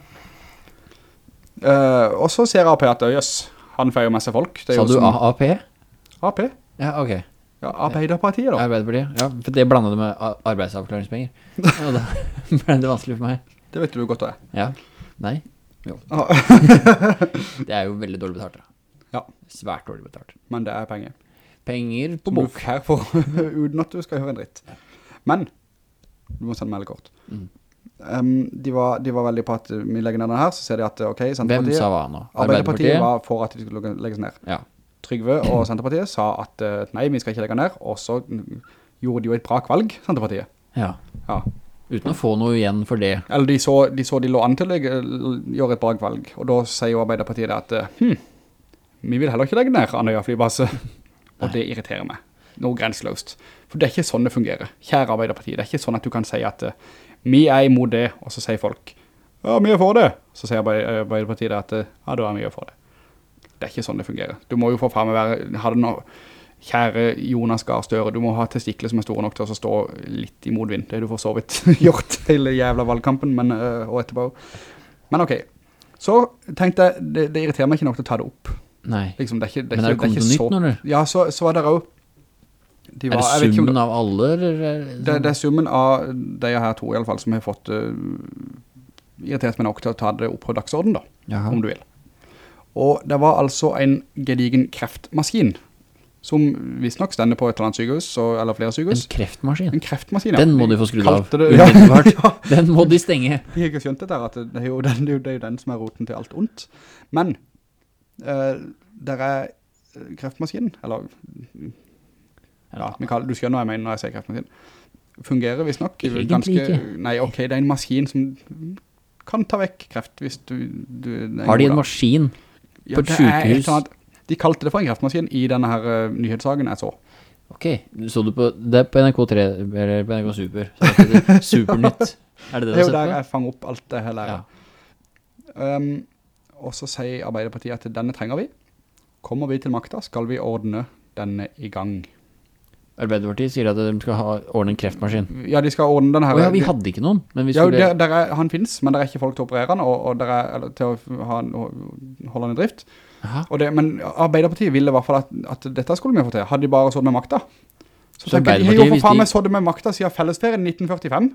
Uh, og så ser AP at, jøss, han feier masse folk. Det Sa du som- AAP? AP? Ja, ok. Ja, Arbeiderpartiet da. Arbeiderpartiet? Ja, for det blandet du med arbeidsavklaringspenger. Ja, da ble det vanskelig for meg. Det vet du godt jeg Ja. Nei. Jo. Det er jo veldig dårlig betalt. da. Ja, Svært dårlig betalt. men det er penger. Penger på Som du bok. får uten at du skal høre en dritt. Men, du må sende meg litt kort. Mm. Um, de, var, de var veldig på at vi legger ned den her, så ser de at, ok, Hvem Senterpartiet... sa hva nå? Arbeiderpartiet var for at de skulle legge- legges ned. Ja. Trygve og Senterpartiet sa at eh, nei, vi skal ikke legge ned, og så gjorde de jo et brak valg, Senterpartiet. ja. Ja. Uten å få noe igjen for det. Eller de så de, så de lå an til å gjøre et brak valg, og da sier jo Arbeiderpartiet det at, eh, hm, vi vil heller ikke legge ned Andøya flybase. Og det irriterer meg. Noe grenseløst. For det er ikke sånn det fungerer. Kjære Arbeiderpartiet, det er ikke sånn at du kan si at uh, vi er imot det, og så sier folk, ja, vi er for det. Så sier Arbeiderpartiet at, uh, ja, da er vi for det. Det er ikke sånn det fungerer. Du må jo for faen være, ha det nå, kjære Jonas Garstøre, du må ha testikler som er store nok til å stå litt i modvind. Det du for så vidt gjort hele jævla valgkampen, men, uh, og etterpå. Men ok, så tenkte jeg, det, det irriterer meg ikke nok til å ta det opp. Nei. Liksom, det er ikke, det er Men er det ikke, kommet det er noe nytt nå, du? Ja, så, så var det også, de Er det summen om av alle, er det det, er summen av de her to i alle fall som har fått uh, irritert meg nok til å ta det opp på dagsorden da, Jaha. om du vil. Og det var altså en gedigen kreftmaskin, som visst nok stender på et eller annet sykehus, så, eller flere sykehus. En kreftmaskin? En kreftmaskin, ja. Den må De få skrudd av. Det, ja, ja, Den må de stenge. jeg har ikke skjønt det der, at det er jo den, det er jo, er den som er roten til alt ondt. Men, der er kreftmaskinen, eller, ja, Mikael, du skjønner hva jeg mener når jeg sier kreftmaskin, fungerer visst nok. Egentlig ganske, ikke. Nei, ok, det er en maskin som kan ta vekk kreft hvis du... du Har de en god maskin? På ja, et sykehus? annet- De kalte det for en kreftmaskin i denne her uh, nyhetssagen jeg så. Ok, så du på, det er på NRK3, eller på NRK Super, Supernytt. Er det Supernytt. har det på? Det er jo der jeg fanger opp alt det hele. Ja. Um, og så sier Arbeiderpartiet at denne trenger vi. Kommer vi til makta, skal vi ordne denne i gang. Arbeiderpartiet sier at de skal ha, ordne en kreftmaskin. Ja, de skal ordne denne her. Åja, vi hadde ikke noen, men vi Ja, der, der er, han finnes, men det er ikke folk til å operere han, og, og der er, eller til å ha, holde han i drift. Det, men Arbeiderpartiet ville i hvert fall at, at dette skulle vi få til. Hadde de bare sådd med makta. Så, Så tenker de jo for faen meg sådd med makta siden fellesferien 1945.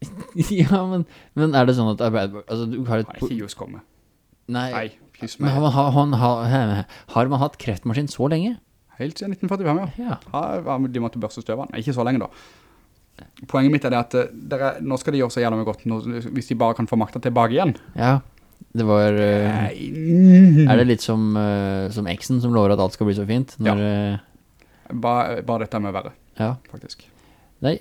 ja, men, men er det sånn at Arbeiderpartiet... Altså, du har et... Nei, ikke just komme. Nei, Nei, men har man, har, har, har man hatt kreftmaskin så lenge? Helt siden 1945, ja. Ja. De måtte børste støvene. Ikke så lenge da. Poenget mitt er det at eh, dere, nå skal de gjøre seg gjennom godt, nå, hvis de bare kan få makta tilbake igjen. Ja, det var... eh, er det litt som, uh, som eksen som lover at alt skal bli så fint? Når, ja. Bare, bare dette med verre, ja. faktisk. Nei,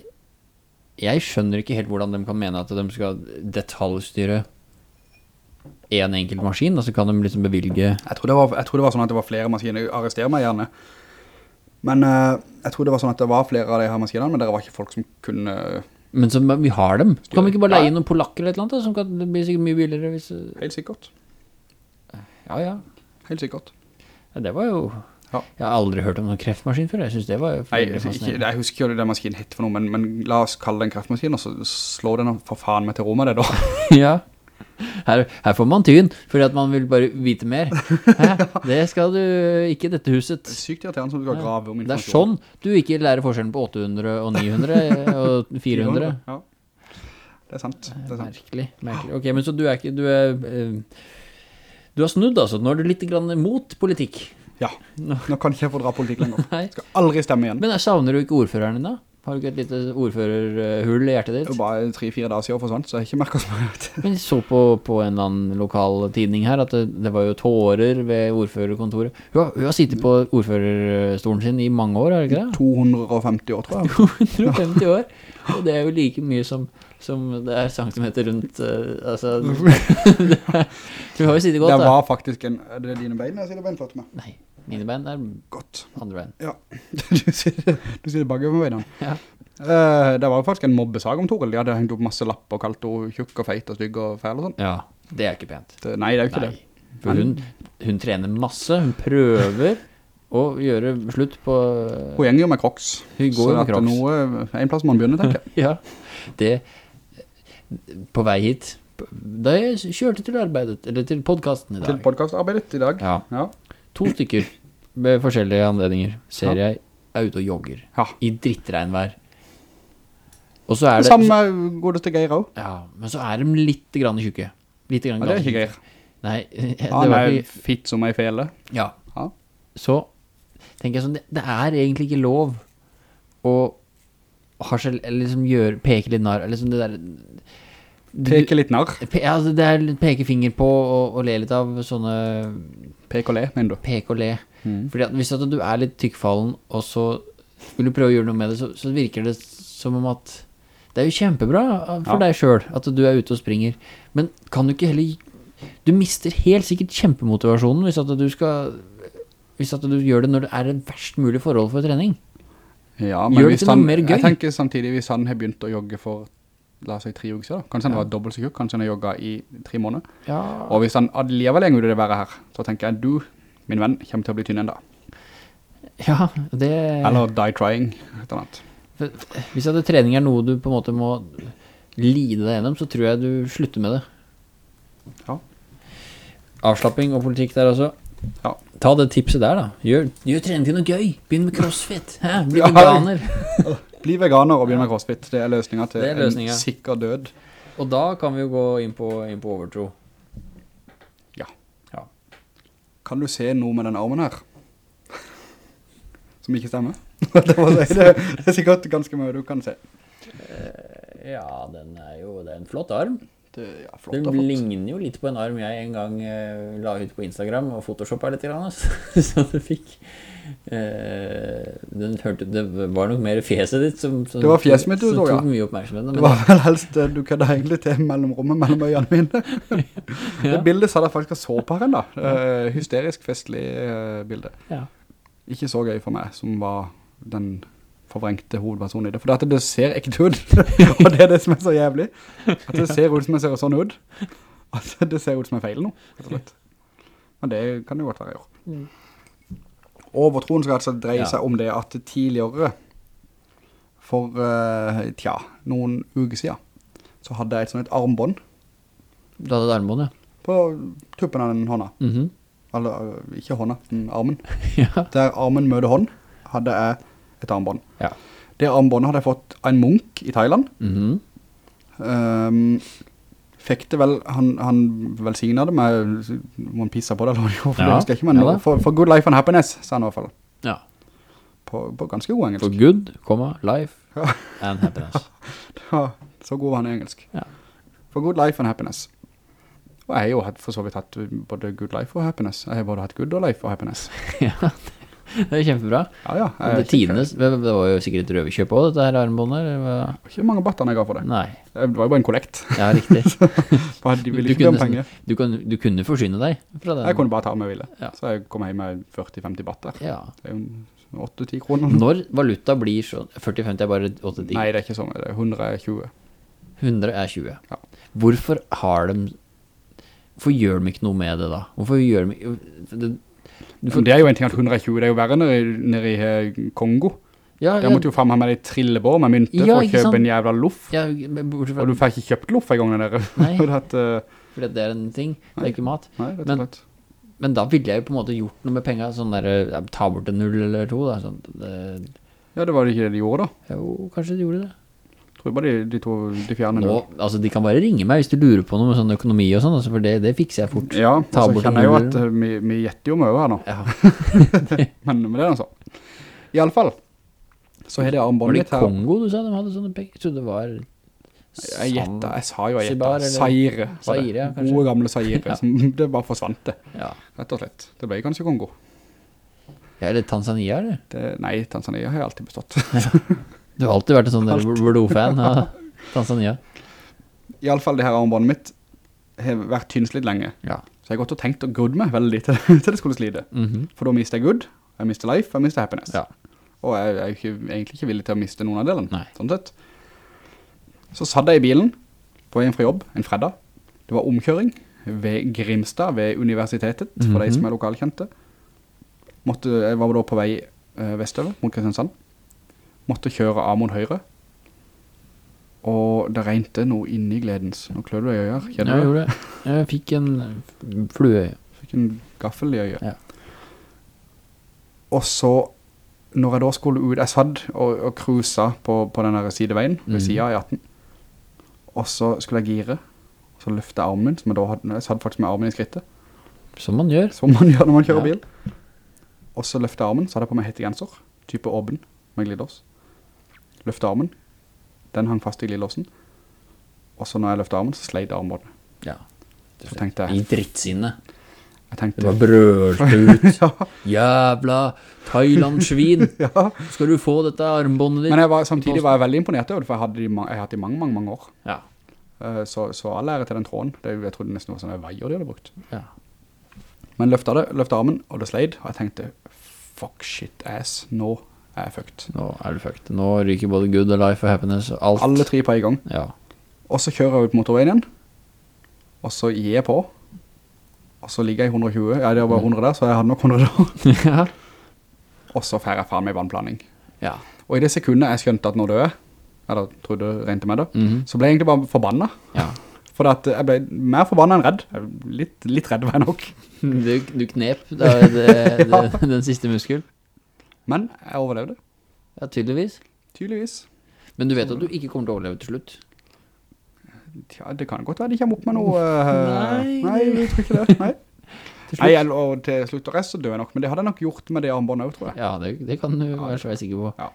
jeg skjønner ikke helt hvordan de kan mene at de skal detaljstyre en enkelt maskin, altså kan de liksom bevilge... Jeg tror, var, jeg tror det var sånn at det var flere maskiner, arrester meg gjerne. Men eh, jeg tror det var sånn at det var flere av de her maskinene, men det var ikke folk som kunne... Men så, vi har dem. Kan vi ikke bare leie noen polakker eller et eller annet, som kan blir sikkert mye billigere hvis... Helt sikkert. Ja, ja. Helt sikkert. ja det var jo... Ja. Jeg har aldri hørt om noen kreftmaskin før, jeg synes det var Nei, ikke, jeg husker jo det maskinen hette for noe, men, men la oss kalle det en kreftmaskin, og så slå den for faen meg til ro med det da. Ja. Her, her får man tyn, fordi at man vil bare vite mer. Hæ? Det skal du ikke i dette huset. Det er Sykt irriterende som du skal grave om Det er sånn du ikke lærer forskjellen på 800 og 900 og 400. Ja. Det er sant, det er sant. Merkelig, merkelig. Ok, men så du er ikke, du er, eh, du har snudd altså, nå er du litt grann mot politikk. Ja, nå kan ikke jeg få dra politikk lenger. Nei. Skal aldri stemme igjen. Men jeg savner du ikke ordføreren da? Har du ikke et lite ordførerhull i hjertet ditt? Det jo bare tre-fire dager siden forsvant, så jeg har ikke merket så mye. Men jeg så på, på en eller annen lokal tidning her at det, det var jo tårer ved ordførerkontoret. Hun har, hun har sittet på ordførerstolen sin i mange år, er det ikke det? 250 år, tror jeg. 250 år. Og det er jo like mye som, som det er centimeter rundt, uh, altså... det er- har jo sittet godt da Det da. var faktisk en... Er det dine bein jeg sier det bein med? Nei, mine bein er Godt. andre bein. Ja, du sier, du sier bakover med beina. Ja. uh, det var jo faktisk en mobbesag om Toril. De hadde hengt opp masse lapp og kalt henne tjukk og feit og stygg og fæl og sånn. Ja, det er ikke pent. Det- Nei, det er jo ikke Nei, det. for hun, hun trener masse, hun prøver å gjøre slutt på... Hun gjenger jo med kroks. Hun går så jo med det er Noe, en plass man begynner, tenker jeg. Ja, det... På vei hit, da jeg kjørte til arbeidet, eller til podcasten i Til dag, podcastarbeidet i dag. Ja. Ja. to stykker med forskjellige anledninger, ser jeg er ute og jogger Ja. i drittregnvær. Og så er det... Samme går det til Geir også. Ja, men så er de litt grann tjukke. Litt grann Ja, det er ikke Geir. Nei, Han var er ikke... fitt som ei fele. Ja. Ja. Så tenker jeg sånn, det, det er egentlig ikke lov å harsel, eller liksom gjør, peke litt nar, liksom det der... du- Peke litt narr. Pe, altså det er litt peke finger på og, og le litt av sånne Pek og le, mener du? Pek og le. Mm. Fordi at hvis at du er litt tykkfallen, og så vil du prøve å gjøre noe med det, så, så virker det som om at det er jo kjempebra for Ja. deg selv at du er ute og springer. Men kan du ikke heller Du mister helt sikkert kjempemotivasjonen hvis at du skal Hvis at du gjør det når det er et verst mulig forhold for trening. Ja, Gjør det noe han, mer gøy. Jeg tenker samtidig, hvis han har begynt å jogge for, la oss si, tre uker siden, kanskje han Ja. var dobbelt så kukk, kanskje han har jogget i tre måneder. Ja. Og hvis han lever lenger det været her, så tenker jeg, du, min venn, kommer til å bli tynn enda. Ja, det Eller die trying, et eller annet. Hvis at trening er noe du på en måte må lide deg gjennom, så tror jeg du slutter med det. Ja. Avslapping og politikk der også. Ja. Ta det tipset der da. Gjør, gjør trening til noe gøy. Begynn med crossfit. Hæ? Bli Ja. veganer. Bli veganer og begynn med crossfit. Det er løsningen til er løsningen. en sikker død. Og da kan vi jo gå inn på, inn på overtro. Ja. Ja. Kan du se noe med den armen her? Som ikke stemmer? det, er sikkert ganske mye du kan se. Ja, den er jo, det er en flott arm. Det, ja, flott Den ligner jo litt på en arm jeg en gang eh, la ut på Instagram og photoshoppa litt grann, altså. så du fikk eh, den hørte, det var nok mer fjeset ditt som, som Det var fjeset mitt du som så, ja. tok mye oppmerksomhet. Det var vel helst det du kødda egentlig til mellomrommet mellom øynene mine. Det bildet sa da faktisk så på da. Uh, hysterisk festlig uh, bilde. ja. Ikke så gøy for meg, som var den forvrengte hovedpersonen i det. For det, det ser ekte ut. og det er det som er så jævlig. At det ser ut som jeg ser sånn ut. At det ser ut som jeg feil nå. Men det kan jo godt være, jo. Overtroen skal altså dreie Ja. seg om det at tidligere, for, eh, tja, noen uker siden, så hadde jeg et sånt et armbånd Du hadde et armbånd, ja. på tuppen av den hånda. Mhm. Eller, øh, ikke hånda, men armen. Ja. Der armen møter hånd, hadde jeg et armbånd. Ja. Det armbåndet hadde jeg fått av en munk i Thailand. Mm -hmm. um, fikk det vel, han, han velsignet det med, man pisse på det, eller hva gjorde, Ja, det husker jeg ikke, men ja for, for good life and happiness, sa han i hvert fall. Ja. På, på ganske god engelsk. For good, komma, life and happiness. Ja, så god var han i engelsk. Ja. For good life and happiness. Og jeg har jo for så vidt hatt både good life og happiness. Jeg har både hatt good og life og happiness. ja, det er kjempebra. Ja, ja. jeg Det, ikke- det var jo sikkert et røverkjøp også, dette her armbåndet. Det var... Ikke mange battene jeg ga for det. Nei, Det var jo bare en kollekt. ja, riktig. De ville ikke be om kunne, penger. du, kan, du kunne forsyne deg fra det. Jeg kunne bare ta om jeg ville. Ja. Så jeg kom hjem med 40-50 batter. Ja. Det er jo 8-10 kroner. Når valuta blir sånn 40-50 er bare 8-10? Nei, det er ikke sånn. Det er 120. 100 er 20. Ja. Hvorfor har de Hvorfor gjør de ikke noe med det da? Hvorfor gjør de det, får, det er jo en ting at 120, det er jo verre nede, nede i eh, Kongo. ja, Der måtte jo frem meg med de trillebår med mynte Ja, for å kjøpe sant? en jævla loff. ja, men fra Og du får ikke kjøpt loff en gang der. Nei. For at, uh... for det er en ting, det er ikke mat. nei, rett og Men- slett. Men da ville jeg jo på en måte gjort noe med penger, sånn der, ta bort en null eller to da, sånn, det, Ja, det var det ikke det de gjorde da. jo, kanskje de gjorde det. Tror bare de, de to, de fjerner Nå, nå. altså de kan bare ringe meg hvis du lurer på noe med sånn økonomi og sånn, altså, for det, det fikser jeg fort. Ja, Ta så bort kjenner jeg jo at eh, vi, vi gjetter jo mye her nå. Ja. Men, men det er sånn. I alle fall, så har det Var armbåndet det mitt her. Kongo du sa de hadde sånne penger? Jeg trodde det var... Jeg gjetter, jeg sa jo jeg gjetter. Saire. Saire, det. Ja, kanskje. Gode gamle Saire. Ja. Som det bare forsvant det, Ja. rett og slett. Det ble kanskje Kongo. ja, eller Tanzania, eller? Det, nei, Tanzania har jeg alltid bestått. Du har alltid vært en sånn blodfan av Tanzania. I alle fall det her armbåndet mitt har vært tynnslitt lenge. Ja. Så jeg har gått og tenkt å grudd meg veldig til, til det skulle slide. Mhm. For da mister jeg good, jeg mister life, jeg mister happiness. Ja. Og jeg er jo ikke, egentlig ikke villig til å miste noen av delene. Nei. Sånn sett. Så satt jeg i bilen på veien fra jobb en fredag. Det var omkjøring ved Grimstad, ved universitetet, for de Mhm. som er lokalkjente. Måtte, jeg var da på vei øh, vestover mot Kristiansand. Måtte kjøre av mot høyre. Og det regnte noe inni gledens. Nå klør du i øyer, Jeg kjenner du? gjorde det. Jeg fikk en flue. Fikk en gaffel i øyet. Ja. Og så, når jeg da skulle ut, jeg satt og, og cruisa på, på denne sideveien, ved mm. siden av i 18. Og så skulle jeg gire, og så løfte jeg armen min, som jeg da hadde, jeg satt faktisk med armen i skrittet, Som man gjør. som man gjør når man kjører Ja. bil. Og så løfte jeg armen, så hadde jeg på meg hette genser, type åben, med glidelås. Løfte armen, den hang fast i glidelåsen. Og så når jeg løfte armen, så sleide armbåndet. Ja. Så tenkte jeg, I drittsinne. jeg tenkte, Det var brølt ut. ja, Jævla Thailand-svin. ja. Skal du få dette armbåndet ditt? Men var, samtidig var jeg veldig imponert over det, for jeg hadde det i, jeg hatt det i mange, mange, mange år. Ja. Eh, Så, så all ære til den tråden. Det, jeg trodde nesten var sånne veier de hadde brukt. ja. Men løftet det, løftet armen, og det sleid, og jeg tenkte, fuck shit ass, nå er jeg fucked. Nå er du fucked. Nå ryker både good og life og happiness og alt. Alle tre på en gang. Ja. Og så kjører jeg ut motorveien igjen, og så gir jeg på, og så ligger jeg i 120, ja det var bare 100 der, så jeg hadde nok 100 der. ja. Og så fer jeg faen meg vannplaning. Ja. Og i det sekundet jeg skjønte at nå døde jeg, eller trodde det rente med det, -hmm. så ble jeg egentlig bare forbannet. ja. For at jeg ble mer forbannet enn redd. Litt, litt redd var jeg nok. Du, du knep da, det, det, den siste muskel. Men jeg overlevde, Ja, tydeligvis. tydeligvis. Men du vet at du ikke kommer til å overleve til slutt. Ja, det kan godt være de kommer opp med noe... eh, Nei, Nei, jeg tror ikke det. Nei. Til Nei, slutt. jeg, og til slutt og rest så dør jeg nok, men det hadde jeg nok gjort med det armbåndet også, tror jeg. Ja, det, det kan du være så sikker på.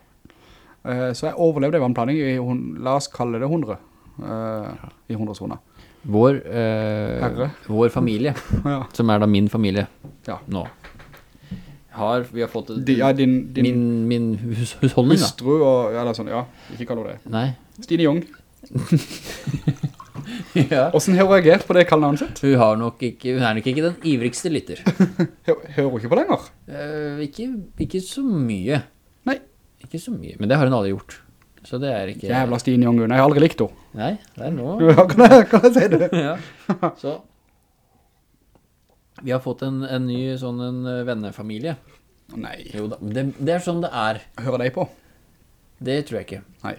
Eh, så jeg overlevde i vannplaning i, la oss kalle det 100, eh, i 100-sona. Vår, eh, vår familie, Ja. som er da min familie Ja. nå, har, vi har fått De, ja, din, din min, min hus, husholdning da. hustru og, eller sånn, ja, ikke kaller det. Nei. Stine Jong. ja. hvordan har hun reagert på det kallenavnet sitt? Hun, har nok ikke, hun er nok ikke den ivrigste lytter. Hører hun ikke på lenger? Uh, ikke, ikke så mye. Nei. Ikke så mye, men det har hun aldri gjort. Så det er ikke... Jævla Stine Jong, hun jeg har aldri likt henne. Nei, det er nå. Ja, kan jeg, kan jeg si det? ja. Så Vi har fått en, en ny sånn en eh, vennefamilie. Nei, Jo da, det, det er sånn det er. hører de på? Det tror jeg ikke. Nei.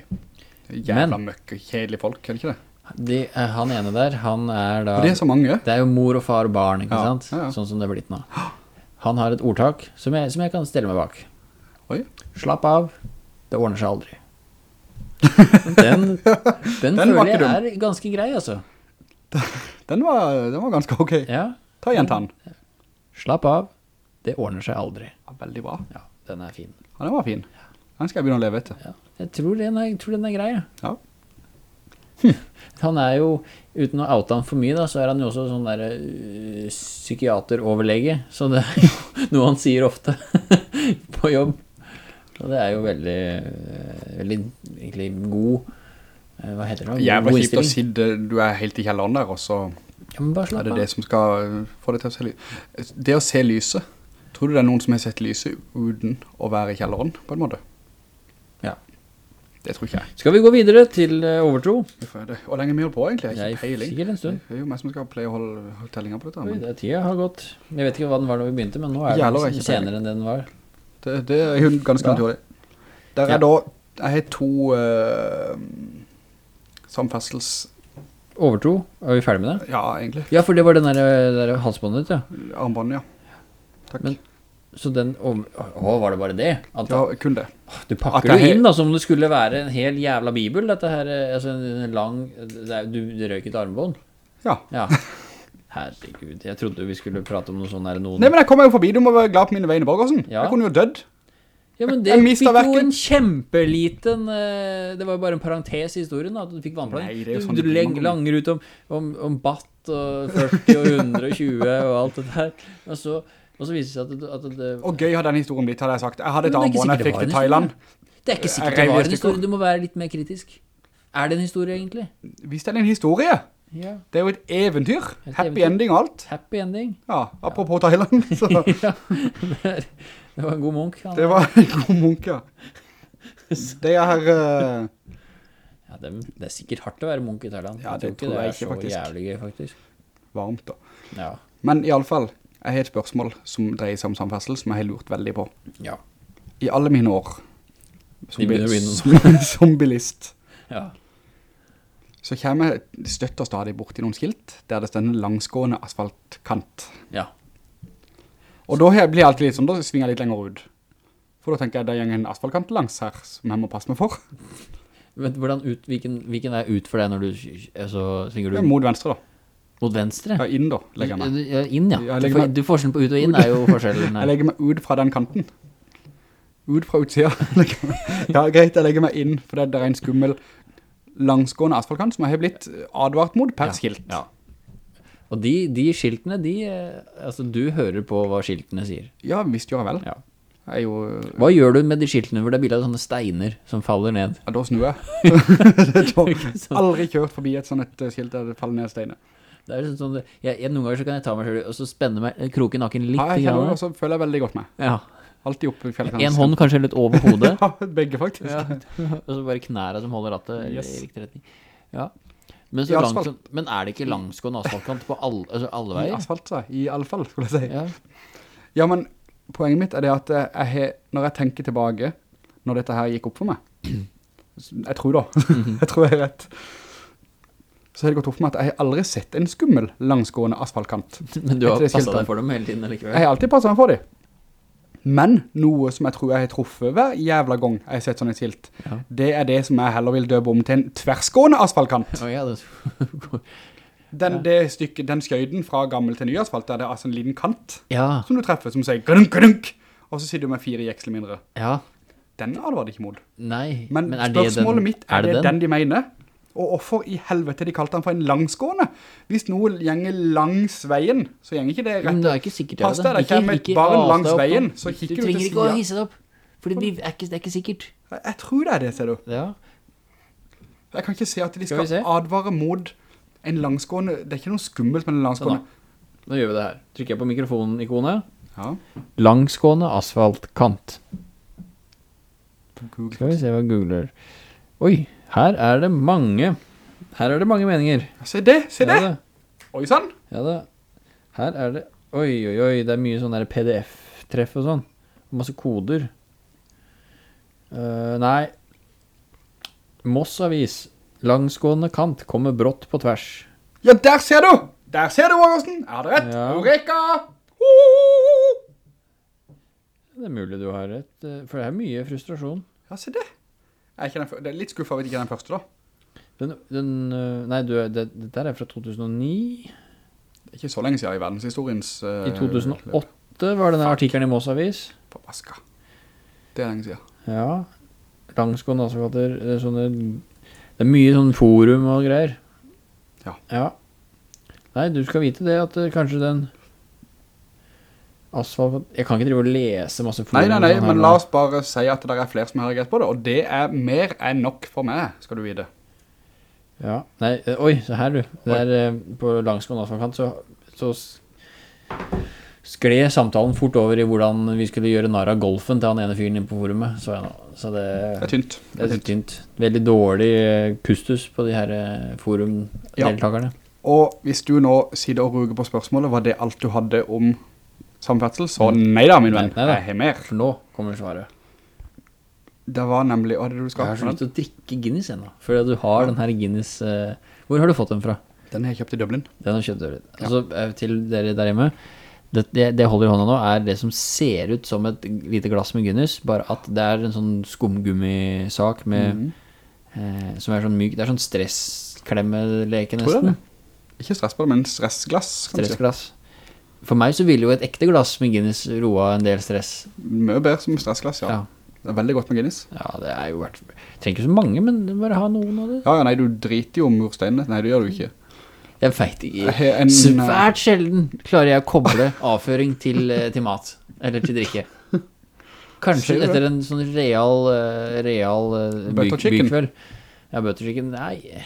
Det er Jævla Men- møkk, kjedelige folk, er det ikke det? De, eh, han ene der, han er da Og det er så mange. Det er jo mor og far og barn, ikke Ja, sant? ja, ja. Sånn som det er blitt nå. Han har et ordtak som jeg, som jeg kan stelle meg bak. Oi. Slapp av, det ordner seg aldri. Den, den, Den var føler ikke jeg er ganske grei, altså. Den var, den var ganske ok. Ja, Ta igjen tann. slapp av, det ordner seg aldri. Ja, veldig bra. Ja, den er fin. Ja, den var fin. Den skal jeg begynne å leve etter. Ja, jeg tror den er, tror den er grei. ja. Han er jo, uten å oute han for mye da, så er han jo også sånn der øh, psykiateroverlege, så det er jo noe han sier ofte på jobb. Og det er jo veldig, øh, veldig egentlig god, øh, hva heter det? Jævla kjipt å si det. du er helt i kjelleren der, og så Ja, men bare slapp det Er det som skal uh, få deg til å se lyset. Det å se lyset, tror du det er noen som har sett lyset uten å være i kjelleren, på en måte? Ja. Det tror ikke jeg. Skal vi gå videre til øh, overtro? Hvorfor er det? Hvor lenge vi holder på egentlig? Jeg har ikke peiling. sikkert en stund. Det er jo meg som skal pleie å holde, holde tellinger på dette. Men det tida har gått. Jeg vet ikke hva den var da vi begynte, men nå er Jævla, den senere enn den var. det, det er jo ganske Ja. naturlig. Der er Ja. da, jeg har to uh, samferdsels... Overtro, er vi ferdige med det? Ja, egentlig. Ja, for det var den der, der halsbåndet ditt, ja. Armbåndet, ja. Takk. Men- Så den, over... Å, var det bare det? At ja, kun det. Du pakker det er- inn da, som om det skulle være en hel jævla bibel, dette her, eh, altså en lang, det du røyk et armbånd. Ja. Ja. Herregud, jeg trodde vi skulle prate om noe sånn her, noen... Nei, men jeg kommer jo forbi, du må være glad på mine vegne, Borgersen. Ja. Jeg kunne jo dødd. Ja, men det fikk jo en kjempeliten, eh, det var jo bare en parentes i historien da, at du fikk vannplaning. Du, sånn du langer ut om, om, om batt og 40 og 120 og alt det der. Og så, og så viser det seg at, det- at det... Og gøy har den historien blitt, hadde jeg sagt. Jeg hadde et armbånd jeg fikk til Thailand. Det er ikke sikkert det var en historie, du må være litt mer kritisk. Er det en historie egentlig? Hvis det er en historie, Ja. det er jo et eventyr. Et Happy eventyr. ending og alt. Happy ending. Ja, apropos Thailand, så ja, det, var en god munk. Han. det var en god munk, ja. Det er, Uh... Ja, det, det er sikkert hardt å være munk i Thailand. Ja, det tror tror jeg det er så jævlig gøy, faktisk. varmt da. Ja. Men i alle fall, jeg har et spørsmål som dreier seg om samferdsel, som jeg har lurt veldig på. Ja. I alle mine år, som, bli som, som bilist, ja. Så kommer jeg støtt stadig bort i noen skilt, der det stender langsgående asfaltkant. Ja. Og da blir jeg alltid litt sånn, da svinger jeg litt lenger ut. For da tenker jeg, det er en asfaltkant langs her, som jeg må passe meg for. Men hvordan ut, hvilken, hvilken er ut for deg når du altså, svinger du Ja, mot venstre da. mot venstre? Ja, inn da, legger jeg meg. Ja, inn, ja. Du, får, meg- du forskjellen på ut og inn er jo forskjellen Jeg legger meg ut fra den kanten. Ut fra utsida. ja, greit, jeg legger meg inn, for det er en skummel langsgående asfaltkant som har blitt advart mot per Ja, skilt. Ja. Og de, de skiltene, de, eh, altså du hører på hva skiltene sier. Ja, visst gjør jeg vel. Ja. Jeg jo... Hva gjør du med de skiltene hvor det er bilder av sånne steiner som faller ned? Ja, da snur jeg. aldri kjørt forbi et sånt et skilt der det faller ned steiner. Det er sånn, sånn jeg, jeg, noen ganger så kan jeg ta meg selv og så spenne meg, kroke naken litt. Ja, jeg kjenner det, og så føler jeg veldig godt med. ja. Alltid oppe i fjellkanten. En hånd kanskje litt over hodet. Ja, begge faktisk. ja. Og så bare knæra som holder rattet Yes. i riktig retning. Ja. Men, så langt, men er det ikke langsgående asfaltkant på alle, altså alle I veier? asfalt, så, i alle fall, skulle jeg si. Ja. Ja, men poenget mitt er det at eh, jeg når jeg tenker tilbake, når dette her gikk opp for meg, jeg tror da, jeg tror jeg er rett, så har det gått opp for meg at jeg har aldri sett en skummel langsgående asfaltkant. Men du har passet deg for dem hele tiden allikevel. Jeg har alltid passet meg for dem. Men noe som jeg tror jeg har truffet hver jævla gang jeg har sett sånn et skilt, Ja. det er det som jeg heller vil døpe om til en tversgående asfaltkant. Oh, ja, det, Den, det stykket, den skøyden fra gammel til ny asfalt, der det er altså en liten kant ja, som du treffer, som sier grunk, grunk, og så sitter du med fire jeksler mindre. ja, Den advarer ikke mot. nei. Men, er det spørsmålet den, mitt, er, er det det den? den? de mener? Og hvorfor i helvete de kalte den for en langsgående? Hvis noe gjenger langs veien, så gjenger ikke det rett. Men det er ikke sikkert Pass deg, det kommer et barn langs veien, så Du kikker du trenger ikke å hisse det opp, fordi vi er ikke, det er ikke sikkert. Jeg, jeg tror det er det, ser du. Ja, Jeg kan ikke se at de Skal skal advare mot en langsgående, det er ikke noe skummelt med en sånn langsgående. da. Nå gjør vi det her. Trykker jeg på mikrofonen-ikonet. Ja, Langsgående asfaltkant. Google. Skal vi se hva jeg googler. Oi, her er det mange, her er det mange meninger. Se det, se det! Ja, det. Oi sann! Ja da. Her er det Oi, oi, oi, det er mye sånn der PDF-treff og sånn. Masse koder. Uh, nei. Moss Avis. Langsgående kant kommer brått på tvers. Ja, der ser du! Der ser du, Augustin! Er det rett? Ja. Eureka! Ho! Det er mulig du har rett, eh, for det er mye frustrasjon. Ja, se det. Er, den, det er litt skuffet over ikke den første da. Den, den eh, Nei, du, det, det der er fra 2009. Det er ikke så lenge siden i verdenshistoriens... Uh, I 2008 var denne artikkelen i Måsavis. På Baska. Det er lenge siden. Ja. Langsgående asfalter, det er sånne Det er mye sånn forum og greier. Ja. Ja. Nei, du skal vite det at eh, kanskje den asfalt Jeg kan ikke drive og lese masse forum. Nei, nei, nei, sånn men la oss bare si at det er flere som har reagert på det, og det er mer enn nok for meg, skal du vite. Ja. Nei, eh, oi, se her du. Det er eh, på langskående asfaltkant så, så skled samtalen fort over i hvordan vi skulle gjøre narr av golfen til han ene fyren inne på forumet, så jeg nå. Så det, Det er tynt. det er tynt. Veldig dårlig pustus kustus på de her forumdeltakerne. Ja. Og hvis du nå sitter og ruger på spørsmålet, var det alt du hadde om samferdsel? Så nei da, min venn. Nei, nei nei. Jeg har mer. For nå kommer svaret. Det var nemlig, hva er det du Jeg skal har så ha? lyst til å drikke Guinness ennå. Fordi du har den her Guinness uh, Hvor har du fått den fra? Den har jeg kjøpt i Dublin. Den har kjøpt øret. Altså, eh, til dere der hjemme det, det, det holder i hånda nå er det som ser ut som et lite glass med Guinness Bare at det er en sånn skumgummisak med Mhm. eh, Som er sånn myk Det er sånn stressklemmeleke Tror jeg det. Ikke stress på det, men stressglass, kanskje. Stressglass For meg så ville jo et ekte glass med Guinness roa en del stress. Mye bedre som stressglass, ja. Ja, Det er veldig godt med Guinness. ja det er jo vært Trenger ikke så mange, men bare ha noen av det. Ja, ja, nei, du driter jo om mursteinene. Nei, det gjør du ikke. Jeg vet ikke. En, Svært sjelden klarer jeg å koble avføring til, eh, til mat Eller til drikke. Kanskje etter en sånn real, eh, real eh, bykveld. Ja, butter nei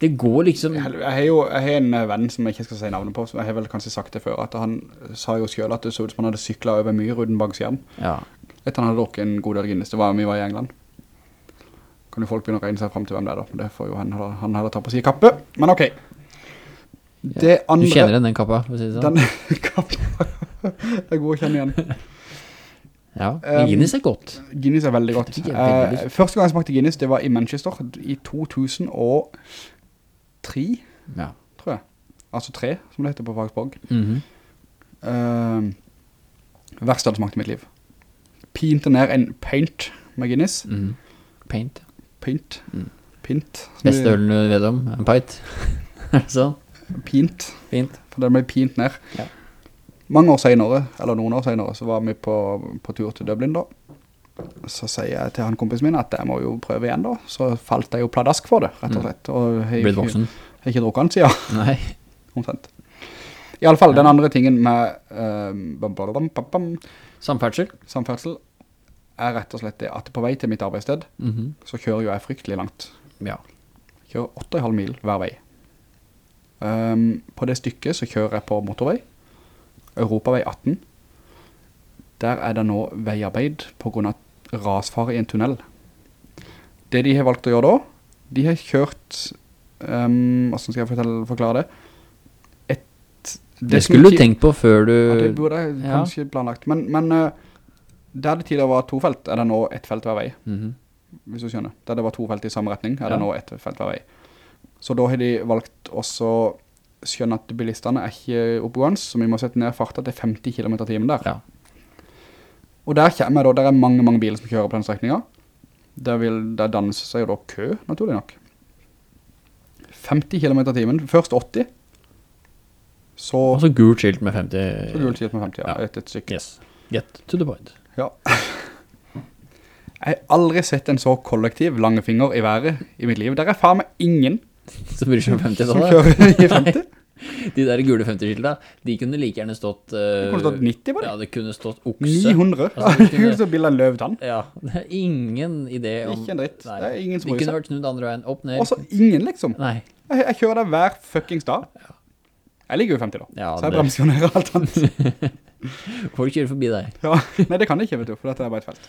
Det går liksom Jeg har jo jeg har en eh, venn som jeg ikke skal si navnet på, som jeg har vel kanskje sagt det før, at han sa jo selv at det så ut som han hadde syklet over myr uten bak hjem. Ja, Etter han hadde drukket en god del Guinness, det var vi var i England. Kan jo folk begynne å regne seg frem til hvem det er da, det får jo han, han heller ta på si kappe. Men ok. Det andre... du kjenner den, den kappa, for å si det sånn Den kappa er god å kjenne igjen. Ja, men Guinness er godt Guinness er veldig godt. Er veldig Uh, første gang jeg smakte Guinness, det var i Manchester i 2003, Ja tror jeg. Altså tre, som det heter på fagspråk. Mhm. Uh, verste hadde smakt i mitt liv. Pinte ned en paint med Guinness. Mm. Paint Pint. Mm. Pint. Beste ølen du vet om, en pint Sånn, Pint. Pint. For den ble pint ned. Ja. Mange år senere, eller noen år senere, så var vi på, på tur til Dublin da. Så sier jeg til han kompisen min at jeg må jo prøve igjen da. Så falt jeg jo pladask for det, rett og slett. Og jeg Blitt voksen Jeg har ikke drukket den siden, Nei omtrent. I alle fall, den andre tingen med uh, bam, bam, bam, bam, bam, Samferdsel samferdsel er rett og slett det at på vei til mitt arbeidssted, Mhm. så kjører jo jeg fryktelig langt. Ja Jeg kjører 8,5 mil hver vei. Um, på det stykket så kjører jeg på motorvei, Europavei 18. Der er det nå veiarbeid på grunn av rasfare i en tunnel. Det de har valgt å gjøre da, de har kjørt, um, hvordan skal jeg fortelle, forklare det? Et, Det skulle du tenkt på før du Ja, det burde jeg Ja. kanskje planlagt. Men, men uh, der det tidligere var to felt, er det nå ett felt hver vei Mhm. hvis du skjønner. Der det var to felt i samme retning, er det Ja. nå ett felt hver vei. Så da har de valgt også skjønne at bilisterne er ikke oppegående, så vi må sette ned farta til 50 km timen der. Ja. Og der kommer jeg da, der er mange, mange biler som kjører på den strekningen. Der, vil, der dannes seg jo da kø, naturlig nok. 50 km i timen, først 80, så, Og så gult skilt med 50 så gult skilt med 50, ja, Ja. et, et stykke. Yes Get to the point Ja. Jeg har aldri sett en så kollektiv langefinger i været i mitt liv. Der er faen meg ingen Så bryr seg om 50 som kjører i 50. De der gule 50-skilta De kunne like gjerne stått uh, Det kunne stått 90 på det. Ja, det kunne stått okse 900. Altså, det det kunne- bilde av en løvtann. Ja, det er ingen idé om Ikke en dritt. Nei. Det er ingen som De kunne vært snudd andre veien Opp, ned Også ingen liksom. Nei Jeg, jeg kjører der hver fuckings dag. Jeg ligger jo i 50 da. Ja, så jeg det- bremsjonerer alt annet. Folk kjører forbi deg Ja. Nei, det kan jeg ikke, vet du, for dette er bare et felt.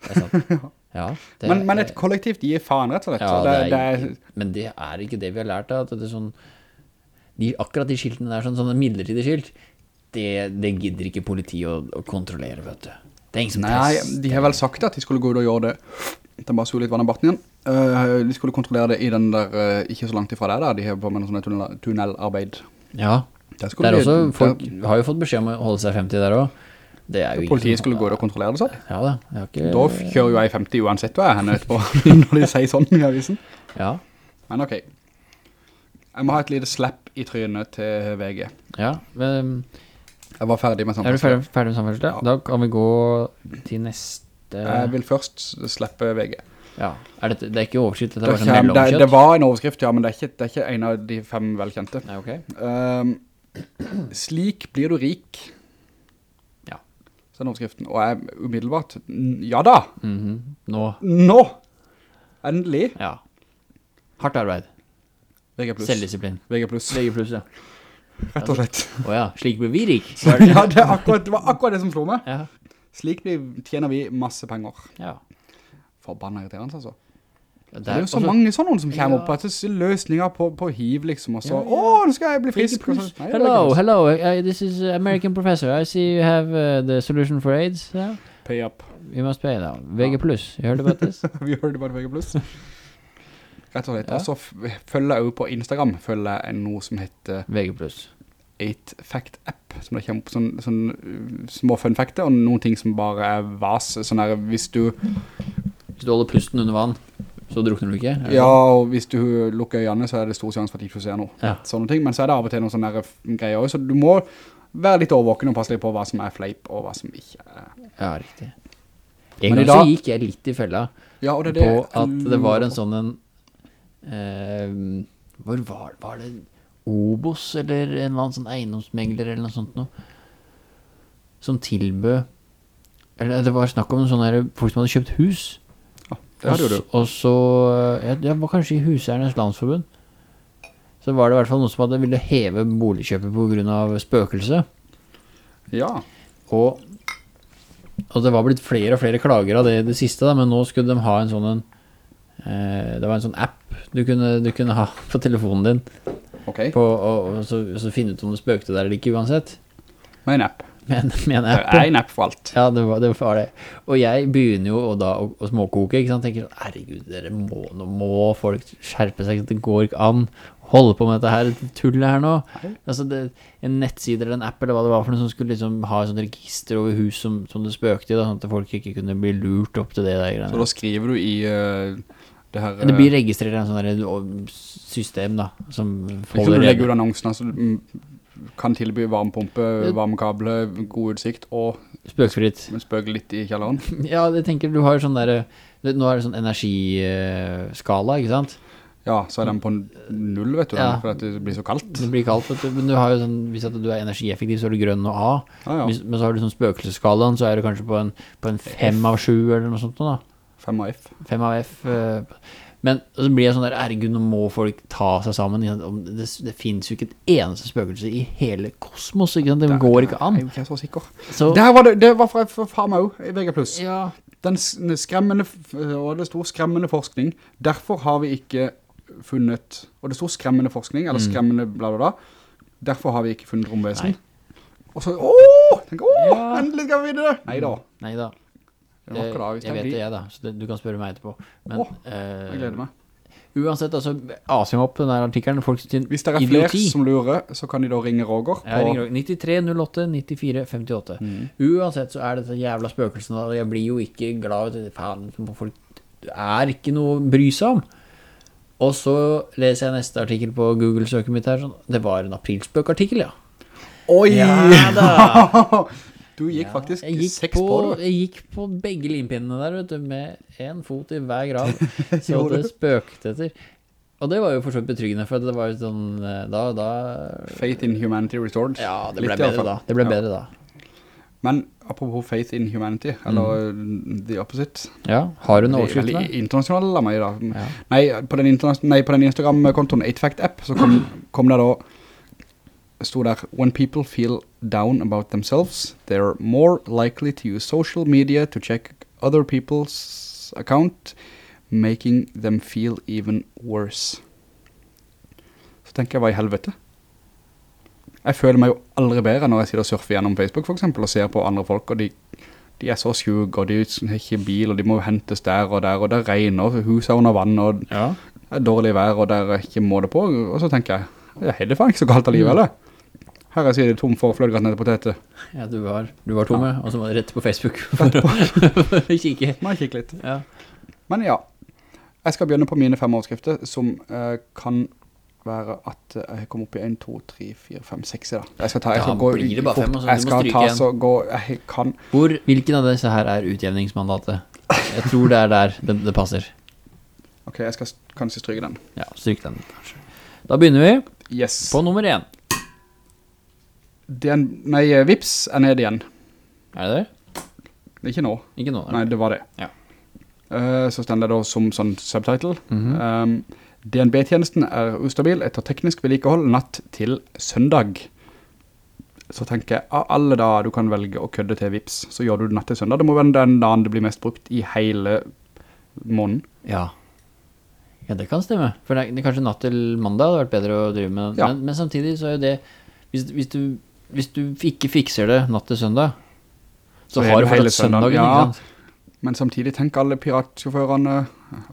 Det er sant Ja det Men, men et kollektivt gir faen, rett og slett. Ja, Så det, det det er, er, men det er ikke det vi har lært av, at det er sånn de, akkurat de skiltene der, sånn, sånne midlertidige skilt, det, det gidder ikke politiet å, å kontrollere, vet du. Det er ingen som Nei, de har vel sagt at de skulle gå ut og gjøre det. De bare så litt vann i barten igjen. Uh, de skulle kontrollere det i den der, uh, ikke så langt ifra der der. de har på med noen sånne tunnel, tunnelarbeid. Ja, Der der de- også, folk der- har jo fått beskjed om å holde seg 50 der også. Det er jo Politiet skulle gå ut og kontrollere det sånn. Ja da, har ikke... Da kjører jo jeg 50 uansett hva jeg er henne etterpå, når de sier sånn i avisen. Ja, Men ok. Jeg må ha et lite slapp i trynet til VG. ja. Men, Jeg var ferdig med er du ferdig, ferdig med samferdsel? Ja. Da kan vi gå til neste... Jeg vil først slippe VG. Ja, er det, det er ikke dette Det, er bare sånn det, det var en overskrift, ja, men det er, ikke, det er ikke en av de fem velkjente. Nei, ok. um, slik blir du rik, Ja. så er overskriften. Og jeg umiddelbart, ja da, Mhm. Nå, nå, endelig, ja. Hardt arbeid. VG+. Selvdisiplin. VG+, VG ja. rett og slett. Åja, slik blir vi rik. ja, det, akkurat, det var akkurat det som slo meg. Ja, Slik blir, tjener vi masse penger. ja. Forbannet irriterende, altså. Det Det er jo så også- mange sånne som kommer Ja. opp, at er løsninger på, på hiv, liksom, og så, Ja, ja. åh, nå skal jeg bli frisk. Nei, Hello, hello, uh, this is American professor. I see you have uh, the solution for AIDS. Yeah? Pay up. We must pay now. VG you heard about this? we heard about VG+. Rett og slett. Ja. Og så følger jeg jo på Instagram, følger jeg noe som heter VG 8 Fact App, som det kommer på sånn, sånn uh, små fun facter, og noen ting som bare er vas, sånn her, hvis du, Hvis du holder pusten under vann, så drukner du ikke? ja, sånn? og hvis du lukker øynene, så er det stor sjanse for at ikke du ser noe. Ja. Sånne ting, men så er det av og til noen sånne her greier også, så du må være litt overvåken og passe litt på hva som er fleip, og hva som ikke er. Ja, riktig. Men En gang så gikk jeg litt i fella Ja, det det. på at det var en sånn en Hvor var, var det Obos eller en eller annen sånn eiendomsmegler eller noe sånt noe som tilbød Eller det var snakk om sånne folk som hadde kjøpt hus. Ja, det hadde jo du. Og så ja, Det var kanskje i Huseiernes Landsforbund. Så var det i hvert fall noen som hadde ville heve boligkjøpet av spøkelse. Ja, Og, og det var blitt flere og flere klager av det i det siste, da, men nå skulle de ha en sånn en, eh, Det var en sånn app du kunne, du kunne ha på telefonen din ok. på, og, og, så, så finne ut om du spøkte der eller ikke uansett. Med en app. Med, med en Det app. er en app for alt. Ja, det var, det var det. Og jeg begynner jo da å, å småkoke, ikke sant? Tenker, sånn, herregud, dere må, nå må folk skjerpe seg, det går ikke an holde på med dette her, tullet her nå. Altså, det, en nettside eller en app eller hva det var for noe som skulle liksom ha et sånt register over hus som, som det spøkte i, da, sånn at folk ikke kunne bli lurt opp til det der Så da skriver du i eh, det her... Det blir registrert en sånn system da, som holder Hvis du legger ut annonsene annonsen, altså mm, kan tilby varmepumpe, varmekable, god utsikt, og Spøkfritt. spøke litt i kjelleren. Ja, jeg tenker du har sånn der, nå er det sånn energiskala, ikke sant? Ja, så er den på null, vet du, Ja. for at det blir så kaldt. Det blir kaldt, vet du, men du har jo sånn, hvis du er energieffektiv, så er du grønn og A. Ah, ja, men så har du sånn spøkelseskalaen, så er du kanskje på en, på en 5 av 7 eller noe sånt da. 5 av F. 5 av F. eh, Men så blir jeg sånn der, herregud, nå må folk ta seg sammen. Det, det finnes jo ikke et eneste spøkelse i hele kosmos, ikke sant? Det går ikke Jeg er an. jo ikke så sikker. Så, Der var det, det var fra, fra faen i VG+. ja, Den skremmende, og det stod skremmende forskning, derfor har vi ikke funnet, og det stod skremmende forskning, eller skremmende bla bla bla, derfor har vi ikke funnet romvesen. Mm. Nei. Og så, åh, tenk, åh, Ja. endelig skal vi vite det. Neida, nei da. Det jeg vet det jeg da, så det, du kan spørre meg etterpå. Men, Åh, eh, jeg gleder meg. uansett, altså, asim opp den der artikkelen, Hvis det er flere som lurer, så kan de da ringe Roger på ringer Roger. 93 08 94 58. Mm. Uansett så er dette jævla spøkelsen, og jeg blir jo ikke glad du, Faen, folk det er ikke noe å bry seg om. Og så leser jeg neste artikkel på Google-søket mitt her. Sånn. Det var en aprilspøkartikkel, ja. Oi! Ja da. du gikk Ja, faktisk gikk seks på, på, du. Jeg gikk på begge limpinnene der, vet du, med en fot i hver grav. Så det spøkte etter. Og det var jo fortsatt betryggende, for det var jo sånn eh, Da, da Faith in Humanity Restored. Ja, det ble Litt, bedre da. Det ble Ja. bedre da. Men apropos Faith in Humanity, eller The Opposite. Ja, har du noe Det er overskrift veldig der? internasjonal av meg da. Ja. Nei, på den, den Instagram-kontoen 8fact-app så kom, kom det da stod der When people feel down about themselves they're more likely to use social media to check other people's account making them feel even worse Så tenker jeg, hva i helvete? Jeg føler meg jo aldri bedre når jeg sitter og surfer gjennom Facebook for eksempel, og ser på andre folk, og de, de er så sjuk, og de har ikke bil, og de må hentes der og der, og det regner, huset er under vann, og det er dårlig vær, og det er ikke måte på, og så tenker jeg, ja, det er faen ikke så galt av livet, eller? her er Siri tom for flødegratnede poteter. Ja, du var, du var tomme, ja. og så var det rett på Facebook for å kikke. Man kikke litt. Ja. Men ja, jeg skal begynne på mine fem overskrifter, som eh, kan være at eh, jeg kommer opp i 1, 2, 3, 4, 5, 6 da. Jeg skal ta, jeg skal da, gå fort. Fem, altså, jeg skal ta, igjen. så gå, jeg kan. Hvor, hvilken av disse her er utjevningsmandatet? Jeg tror det er der det, det passer. Ok, jeg skal kanskje stryke den. Ja, stryk den. Da begynner vi yes. på nummer 1. DN, nei, eh, Vips er ned igjen. Er det det? Ikke nå. Ikke nå. Nei, det var det. Ja. Uh, så stender det da som sånn subtitle. Mm -hmm. um, DNB-tjenesten er ustabil etter teknisk vedlikehold natt til søndag. Så tenker jeg, av alle da du kan velge å kødde til Vips, så gjør du det natt til søndag. Det må være den dagen det blir mest brukt i hele måneden. Ja, ja, det kan stemme. For det, er, det er kanskje natt til mandag hadde vært bedre å drive med. Ja. Men, men, samtidig så er jo det hvis, hvis, du hvis du ikke fikser det natt til søndag, så, Så er har du fortsatt søndagen, søndagen, ja. ikke sant? Men samtidig tenk alle piratsjåførene,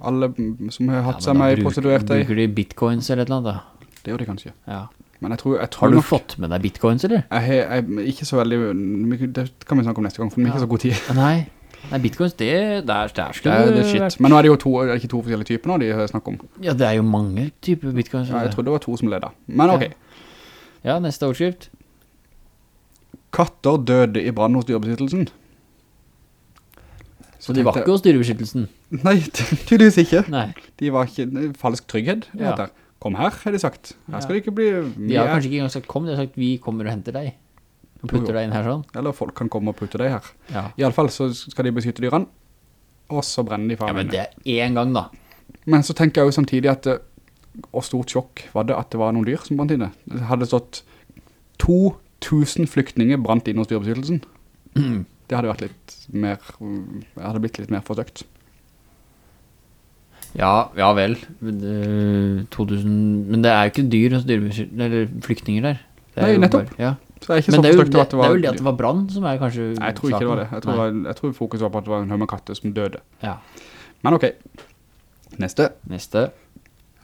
alle som har hatt Ja, seg med prostituerte. Bruker de bitcoins eller et eller annet da? Det gjør de kanskje. Ja. Men jeg tror, jeg tror Har du nok, fått med deg bitcoins, eller? jeg, jeg, er ikke så veldig, det kan vi snakke om neste gang, for vi har ikke så god tid. Nei. Nei, bitcoins, det, der, der Det skulle er det vært- shit. Men nå er det jo to, er det ikke to forskjellige typer nå de snakker om. Ja, det er jo mange typer bitcoins. Ja, jeg trodde det var to som leder. Men ok. Ja, neste overskrift. Katter døde i brann hos dyrebeskyttelsen. Så de var ikke hos dyrebeskyttelsen? Nei, tydeligvis ikke. Nei. De var ikke, falsk trygghet. Ja. heter. Kom her, har de sagt. Her skal Ja. det ikke bli... De har kanskje ikke engang sagt kom, de har sagt vi kommer og henter deg. Og putter deg inn her sånn. Eller folk kan komme og putte deg her. Ja. I alle fall så skal de beskytte dyrene, og så brenner de ja, men det er en gang, da. Men så tenker jeg jo samtidig at det, og stort sjokk var det at det var noen dyr som brant inne. Det hadde stått 2000 flyktninger brant inn hos dyrebeskyttelsen. Det hadde vært litt mer, hadde blitt litt mer forsøkt. Ja, ja vel. Det- 2000 Men det er jo ikke dyr hos eller flyktninger der. Det er Nei, nettopp. bare- ja. Så det er ikke Men så det jo, forsøkt det, at det det var... er vel det at det var brann som er kanskje Nei, jeg tror ikke det var det. Jeg tror, jeg tror fokuset var på at det var en hømme med katter som døde. Ja. Men ok. Neste. Neste.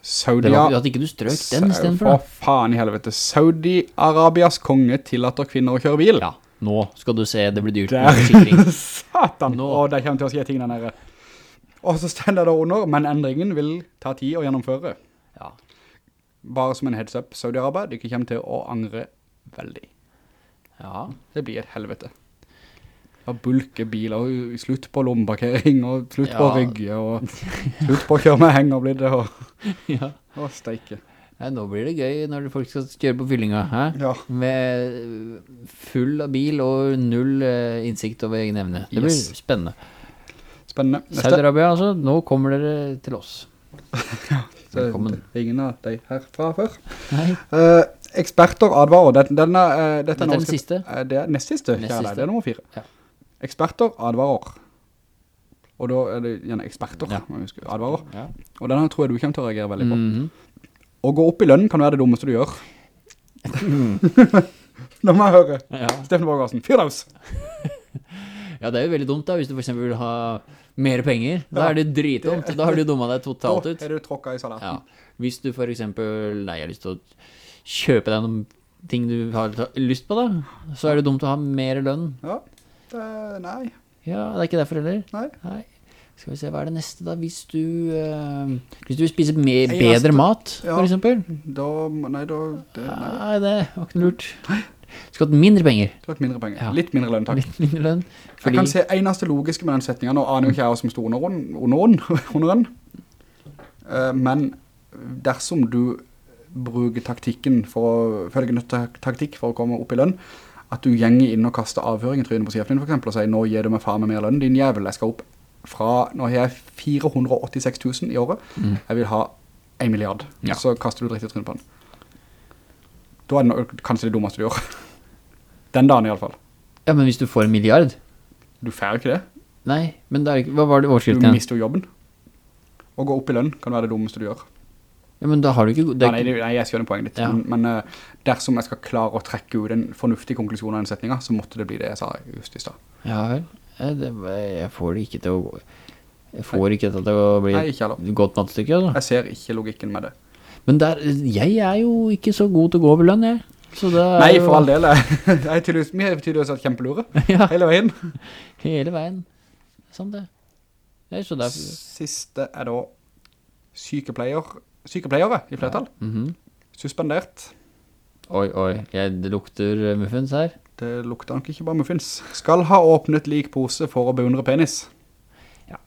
Saudi... Det var at ikke du strøk den i stedet for For faen i helvete. Saudi-Arabias konge tillater kvinner å kjøre bil. Ja, nå skal du se, det blir dyrt Der. Satan. Nå. Å, det kommer til å skje ting der nede. Og så stender det under, men endringen vil ta tid å gjennomføre. Ja. Bare som en heads up, Saudi-Arabia, de kommer til å angre veldig. ja. Det blir et helvete. Ja, bulke biler, og slutt på lommeparkering, og slutt på å rygge, og slutt på å kjøre med henger, blir det, og, ja. og steike. Nei, nå blir det gøy når folk skal kjøre på fyllinga, hæ? Ja. Med full av bil og null øh, innsikt over egen evne. Det blir Yes. spennende. Spennende. Neste. Saudi-Arabia, altså, nå kommer dere til oss. Så Velkommen. Ingen av deg herfra før. Eh, eksperter advarer. Den, denne, uh, dette Dette er den siste. Uh, det er nest siste, Nest siste. Det er nummer fire. Ja. Eksperter advarer. Og da er det gjerne eksperter, Ja. husker, advarer. Ja. Og denne tror jeg du kommer til å reagere veldig på. Mhm. Å gå opp i lønn kan være det dummeste du gjør. Nå må jeg høre. ja. Steffen Borgersen, fyrdaus! ja, det er jo veldig dumt da, hvis du for eksempel vil ha mer penger. Da er det dritdumt. Da har du dummet deg totalt ut. Da er du tråkket i salaten. Ja. Hvis du for eksempel, nei, jeg har lyst til å kjøpe deg noen ting du har lyst på da, så er det dumt å ha mer lønn. Ja. Det, nei, Ja, det er ikke derfor heller. nei. Nei. Skal vi se, hva er det neste da? Hvis du, uh, hvis du vil spise mer, Nei, bedre altså, mat, ja. for eksempel. Da, nei, da, det, nei. Nei, det var ikke lurt. Skal ha mindre penger. Du har hatt mindre penger. Ja. Litt mindre lønn, takk. Litt mindre lønn. Jeg kan se eneste logiske med den setningen, nå aner jo ikke jeg hva som stod under den. Eh, men dersom du bruker taktikken for å, følge tak- taktikk for å komme opp i lønn, at du gjenger inn og kaster avhøring i trynet på sjefen din for eksempel, og sier, nå gir du meg faen med mer lønn, din jævel, jeg skal opp fra, nå har jeg 486 000 i året, Mm. jeg vil ha en milliard, Ja. så kaster du dritt i trynet på den. Da er det noe, kanskje det dummeste du gjør. Den dagen i alle fall. ja, men hvis du får en milliard, Du færer ikke det. nei, men det er hva var det overskriften Du mister jo jobben. Å gå opp i lønn kan være det dummeste du gjør. Ja, men da har du ikke... Det nei, nei, jeg skjønner poenget ditt. Ja. Men, men eh, dersom jeg skal klare å trekke ut en fornuftig konklusjon av den setningen, så måtte det bli det jeg sa just i sted. ja vel. Det, jeg får det ikke til å gå... Jeg får ikke dette til å bli et godt mattestykke, altså. Jeg ser ikke logikken med det. Men der, jeg er jo ikke så god til å gå over lønn, jeg. Så det Nei, for all del. Jeg er tydeligvis, vi har tydeligvis vært kjempelure Ja, hele veien. hele veien. Sånn det. Det. Siste er da sykepleier, sykepleiere i flertall. Mhm. Suspendert. Oi, oi, jeg, det lukter eh, muffins her. Det lukter nok ikke bare muffins. Skal ha åpnet lik pose for å beundre penis. Ja.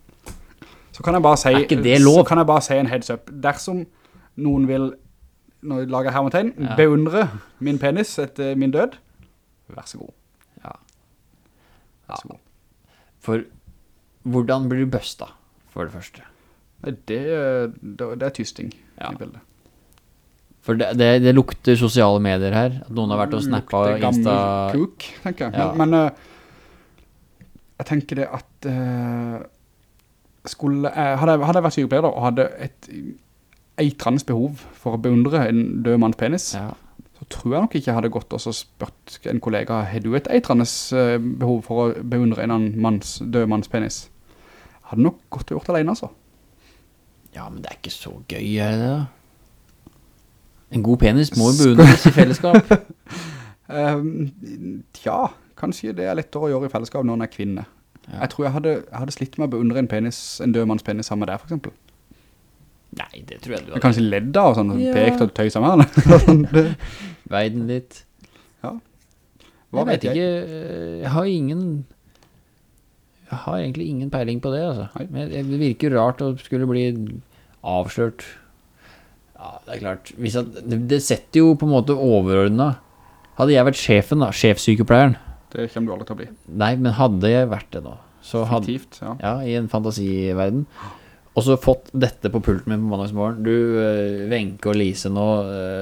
Så kan jeg bare si... Er ikke det lov? Så kan jeg bare si en heads up. Dersom noen vil, når jeg lager hermetegn, Ja. beundre min penis etter min død, vær så god. Ja. Vær så god. For hvordan blir du busta, for det første? Det, det, det er tysting Ja. i bildet. For det, det, det lukter sosiale medier her. At noen har vært og snappa Lukter gammel kuk, tenker jeg. Ja. Men, men eh, jeg tenker det at uh, skulle jeg, hadde, jeg, hadde jeg vært sykepleier da, og hadde et eitrende behov for å beundre en død manns penis, Ja. så tror jeg nok ikke jeg hadde gått og spørt en kollega, har du et eitrende eh, behov for å beundre en annen manns, død manns penis? Jeg hadde nok gått og gjort alene, altså. Ja, men det er ikke så gøy, er det da? En god penis må jo beundres i fellesskap. Um, ja, kanskje det er lettere å gjøre i fellesskap når en er kvinne. Ja. Jeg tror jeg hadde, jeg hadde slitt med å beundre en penis, en død manns penis sammen med deg, for eksempel. Nei, det tror jeg du Jeg kanskje ledda og sånn, Ja. pekt og tøysa med. Sånn, Veiden litt. Hva jeg vet ikke, eh, jeg har ingen Jeg har egentlig ingen peiling på det altså. Men det det virker rart å skulle bli avslørt Ja, det er klart at, det, det setter jo på en måte overordnet Hadde jeg vært sjefen da, sjefsykepleieren Det kommer du aldri til å bli. Nei, men hadde jeg vært det da Så hadde, Fiktivt, ja. ja, i en fantasiverden Og så fått dette på pulten min på mandagsmorgen Du, Venke Wenche og Lise nå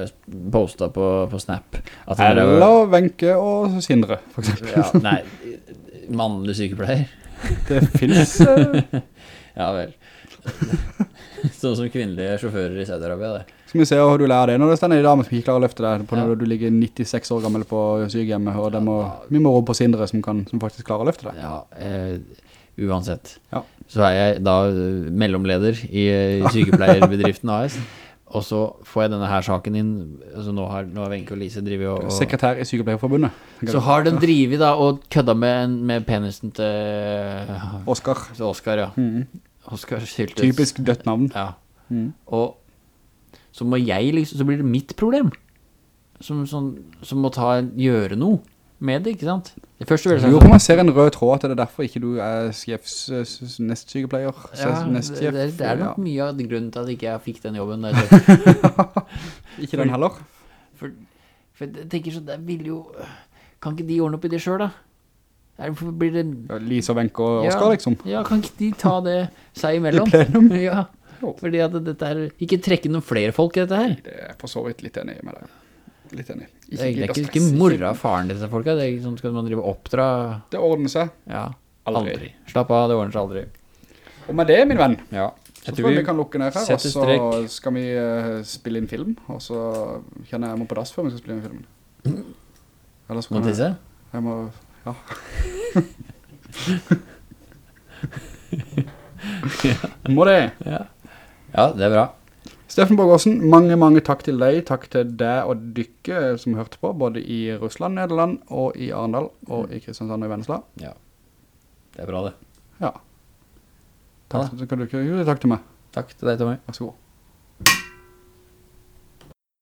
Postet Posta på, på Snap at Eller Wenche og Sindre, for eksempel. ja, Nei, mannlig sykepleier Det finnes eh, Ja vel. sånn som kvinnelige sjåfører i Saudi-Arabia. Skal vi se hva du lærer det når det stender i dame som ikke klarer å løfte deg på når Ja. du ligger 96 år gammel på sykehjemmet, og må, vi må råbe på Sindre som, kan, som faktisk klarer å løfte deg. Ja, eh, uansett. Ja. Så er jeg da eh, mellomleder i eh, sykepleierbedriften AS, og så får jeg denne her saken inn, altså nå har, nå har Venke og Lise drivet og... og Sekretær i sykepleierforbundet. så har de drivet da og kødda med, med penisen til, Oscar. til Oscar, ja. Mhm. Oscar Syltes. Typisk dødt navn. Ja. Mm. Og så må jeg liksom, så blir det mitt problem. Som, som, som må ta, gjøre noe med det, ikke sant? Det første vil Jeg jeg lurer på ser en rød tråd til det er derfor ikke du er sjefs, nestsykepleier. Ja, det, det, det er nok mye av grunnen til at ikke jeg fikk den jobben. Ikke den heller. For, for jeg tenker så, det vil jo Kan ikke de ordne opp i det selv da? Det- Blir det Ja, Lise og Wenche og Ja. Oscar, liksom. Ja, kan ikke de ta det seg imellom? I plenum? Ja, fordi at dette er Ikke trekke noen flere folk i dette her. Det er for så vidt litt enig med deg. Litt enig. Det er, det er gidd ikke, ikke morra faren disse folka. Det er ikke sånn skal man drive oppdra Det ordner seg. Ja, Aldri. aldri. Slapp av, det ordner seg aldri. Og med det, min venn, Ja. så tror jeg vi kan lukke ned her, og så skal vi eh, spille inn film, og så kjenner jeg jeg må på dass før vi skal spille inn filmen. Ellers Må jeg, tisse? jeg må, ja. må det. Ja. ja, det er bra. Steffen Borgårdsen, mange, mange takk til deg. Takk til deg og dykke som hørte på, både i Russland, Nederland, og i Arendal, og i Kristiansand og i Vennesla. Ja. Det er bra, det. Ja. Takk, kan du takk til meg. Takk til deg, Tommy. Vær så god.